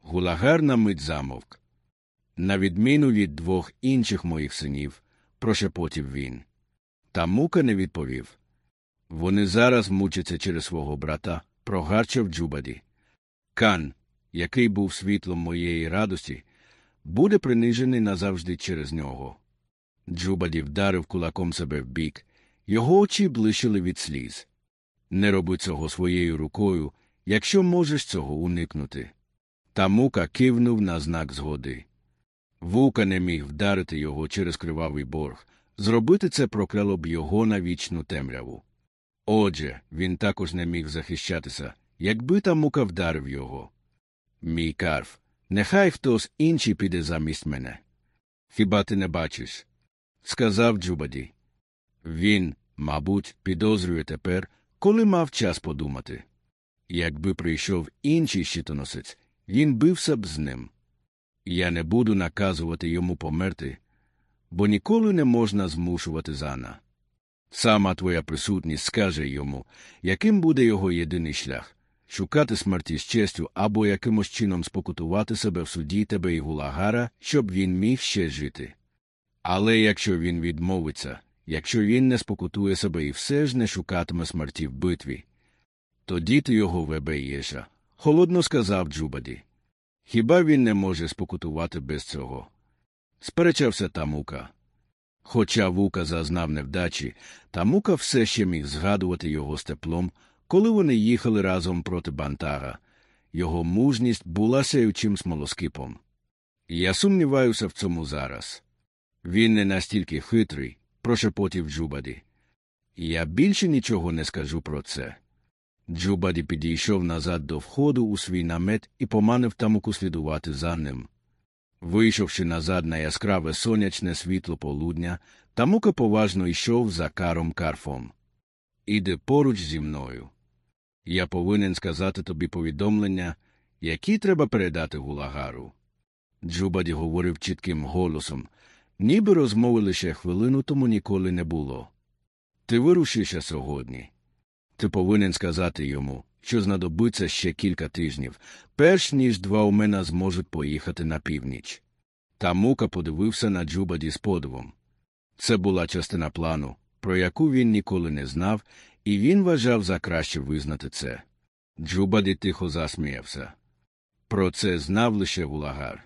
Гулагар на мить замовк. На відміну від двох інших моїх синів, прошепотів він. Тамука не відповів. Вони зараз мучаться через свого брата, прогарчав Джубаді. Кан, який був світлом моєї радості, буде принижений назавжди через нього. Джубаді вдарив кулаком себе в бік, його очі блищили від сліз. Не роби цього своєю рукою, якщо можеш цього уникнути. Та мука кивнув на знак згоди. Вука не міг вдарити його через кривавий борг, зробити це прокляло б його на вічну темряву. Отже, він також не міг захищатися, якби та мука вдарив його. Мій карф, нехай хтось інший піде замість мене. Хіба ти не бачиш? сказав Джубаді. Він, мабуть, підозрює тепер, коли мав час подумати. Якби прийшов інший щитоносець, він бився б з ним. Я не буду наказувати йому померти, бо ніколи не можна змушувати зана. Сама твоя присутність скаже йому, яким буде його єдиний шлях шукати смерті з честю або якимось чином спокутувати себе в суді тебе і гулагара, щоб він міг ще жити. Але якщо він відмовиться, якщо він не спокутує себе і все ж не шукатиме смерті в битві, тоді ти його вебеєша, холодно сказав Джубаді. Хіба він не може спокутувати без цього? Сперечався Тамука. Хоча вука зазнав невдачі, Тамука все ще міг згадувати його з теплом, коли вони їхали разом проти бантара. Його мужність була сяючим смолоскипом. Я сумніваюся в цьому зараз. Він не настільки хитрий, прошепотів Джубаді. Я більше нічого не скажу про це. Джубаді підійшов назад до входу у свій намет і поманив тамуку слідувати за ним. Вийшовши назад на яскраве сонячне світло полудня, тамука поважно йшов за каром карфом. Іди поруч зі мною. Я повинен сказати тобі повідомлення, які треба передати гулагару. Джубаді говорив чітким голосом, ніби розмови лише хвилину тому ніколи не було. Ти вирушишся сьогодні. Ти повинен сказати йому, що знадобиться ще кілька тижнів, перш ніж два умена зможуть поїхати на північ. Та мука подивився на Джубаді з подивом. Це була частина плану, про яку він ніколи не знав, і він вважав за краще визнати це. Джубаді тихо засміявся. Про це знав лише вулагар.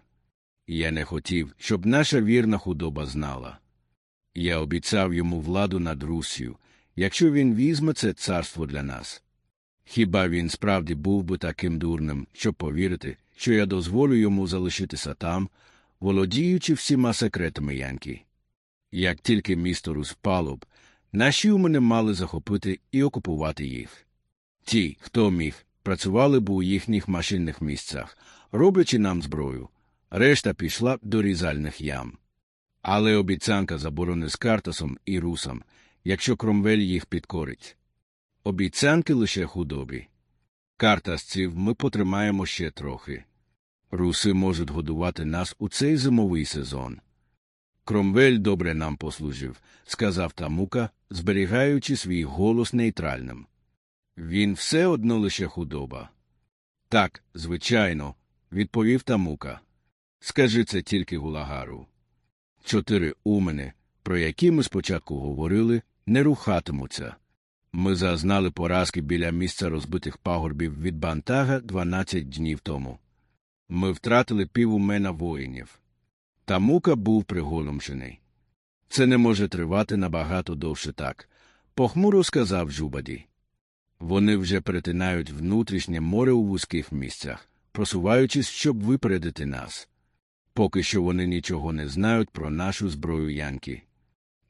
Я не хотів, щоб наша вірна худоба знала. Я обіцяв йому владу над Русію, якщо він візьме це царство для нас. Хіба він справді був би таким дурним, щоб повірити, що я дозволю йому залишитися там, володіючи всіма секретами Янки? Як тільки місто розпало б, наші умени мали захопити і окупувати їх. Ті, хто міг, працювали б у їхніх машинних місцях, роблячи нам зброю, решта пішла до різальних ям. Але обіцянка заборони з Картасом і русом, якщо кромвель їх підкорить. Обіцянки лише худобі. Картасців ми потримаємо ще трохи. Руси можуть годувати нас у цей зимовий сезон. Кромвель добре нам послужив, сказав Тамука, зберігаючи свій голос нейтральним. Він все одно лише худоба. Так, звичайно, відповів Тамука. Скажи це тільки гулагару. Чотири умени, про які ми спочатку говорили, не рухатимуться. Ми зазнали поразки біля місця розбитих пагорбів від Бантага 12 днів тому. Ми втратили півумена воїнів. Та мука був приголомшений. Це не може тривати набагато довше так, похмуро сказав Джубаді. Вони вже перетинають внутрішнє море у вузьких місцях, просуваючись, щоб випередити нас. Поки що вони нічого не знають про нашу зброю Янки.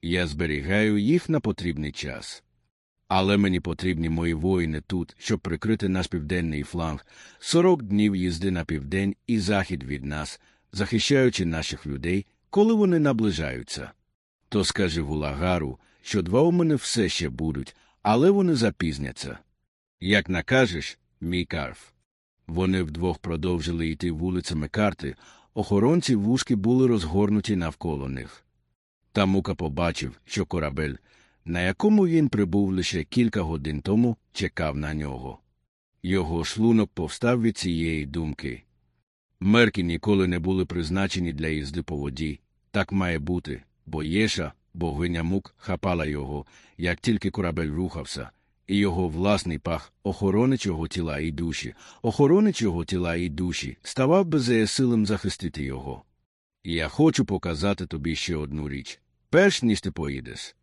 Я зберігаю їх на потрібний час. Але мені потрібні мої воїни тут, щоб прикрити наш південний фланг, сорок днів їзди на південь і захід від нас, захищаючи наших людей, коли вони наближаються. То скажи гулагару, що два у мене все ще будуть, але вони запізняться. Як накажеш, мій карф. Вони вдвох продовжили йти вулицями карти, охоронці вушки були розгорнуті навколо них. Тамука побачив, що корабель, на якому він прибув лише кілька годин тому, чекав на нього. Його шлунок повстав від цієї думки. Мерки ніколи не були призначені для їзди по воді. Так має бути, бо Єша, богиня мук, хапала його, як тільки корабель рухався, і його власний пах охороничого тіла і душі, охороничого тіла і душі, ставав беззаєсилим захистити його. І Я хочу показати тобі ще одну річ. Перш ніж ти поїдеш.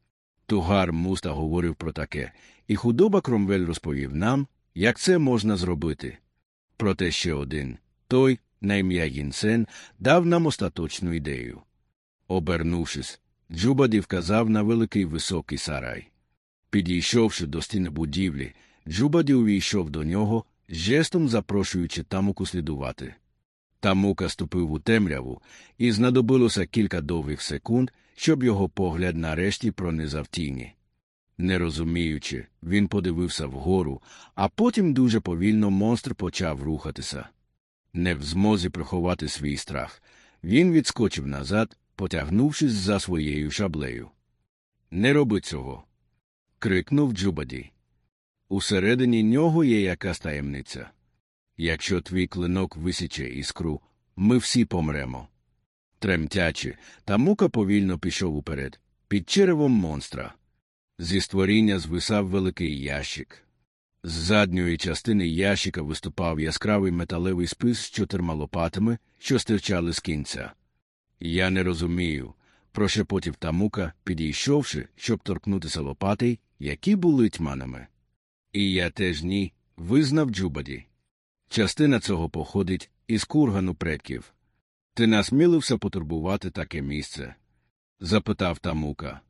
Тугар муста говорив про таке, і худоба Кромвель розповів нам, як це можна зробити. Проте ще один той, на ім'я Гінсен, дав нам остаточну ідею. Обернувшись, Джубаді вказав на великий високий сарай. Підійшовши до стіни будівлі, Джубаді увійшов до нього, жестом запрошуючи Тамуку слідувати. Тамука ступив у темряву, і знадобилося кілька довгих секунд, щоб його погляд нарешті пронизав тіні. Не розуміючи, він подивився вгору, а потім дуже повільно монстр почав рухатися. Не в змозі приховати свій страх, він відскочив назад, потягнувшись за своєю шаблею. Не роби цього. Крикнув Джубаді. Усередині нього є якась таємниця. Якщо твій клинок висіче іскру, ми всі помремо. Тремтячи, Тамука повільно пішов уперед, під черевом монстра. Зі створіння звисав великий ящик. З задньої частини ящика виступав яскравий металевий спис з чотирма лопатами, що стирчали з кінця. Я не розумію, прошепотів Тамука, підійшовши, щоб торкнутися лопати, які були тьманами. І я теж ні, визнав Джубаді. Частина цього походить із кургану предків. Ти насмілився потурбувати таке місце? запитав Тамука.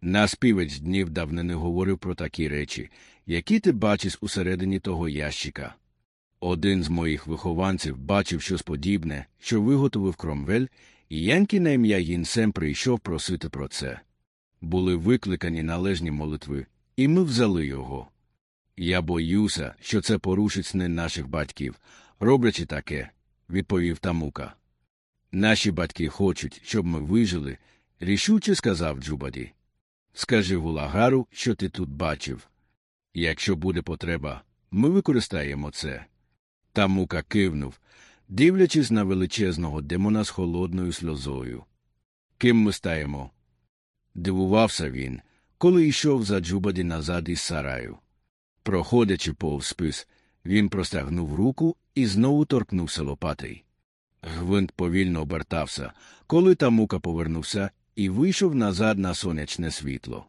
Наспівець днів давно не говорив про такі речі, які ти бачиш усередині того ящика. Один з моїх вихованців бачив щось подібне, що виготовив кромвель, і Янкі на ім'я Їнсем прийшов просити про це. Були викликані належні молитви, і ми взяли його. Я боюся, що це порушить сни наших батьків, роблячи таке, відповів Тамука. Наші батьки хочуть, щоб ми вижили, рішуче сказав Джубаді. Скажи Гулагару, що ти тут бачив. Якщо буде потреба, ми використаємо це. Тамука кивнув, дивлячись на величезного демона з холодною сльозою. Ким ми стаємо? Дивувався він, коли йшов за Джубаді назад із сараю. Проходячи повз спис, він простягнув руку і знову торкнувся лопатий. Гвинт повільно обертався, коли Тамука повернувся і вийшов назад на сонячне світло.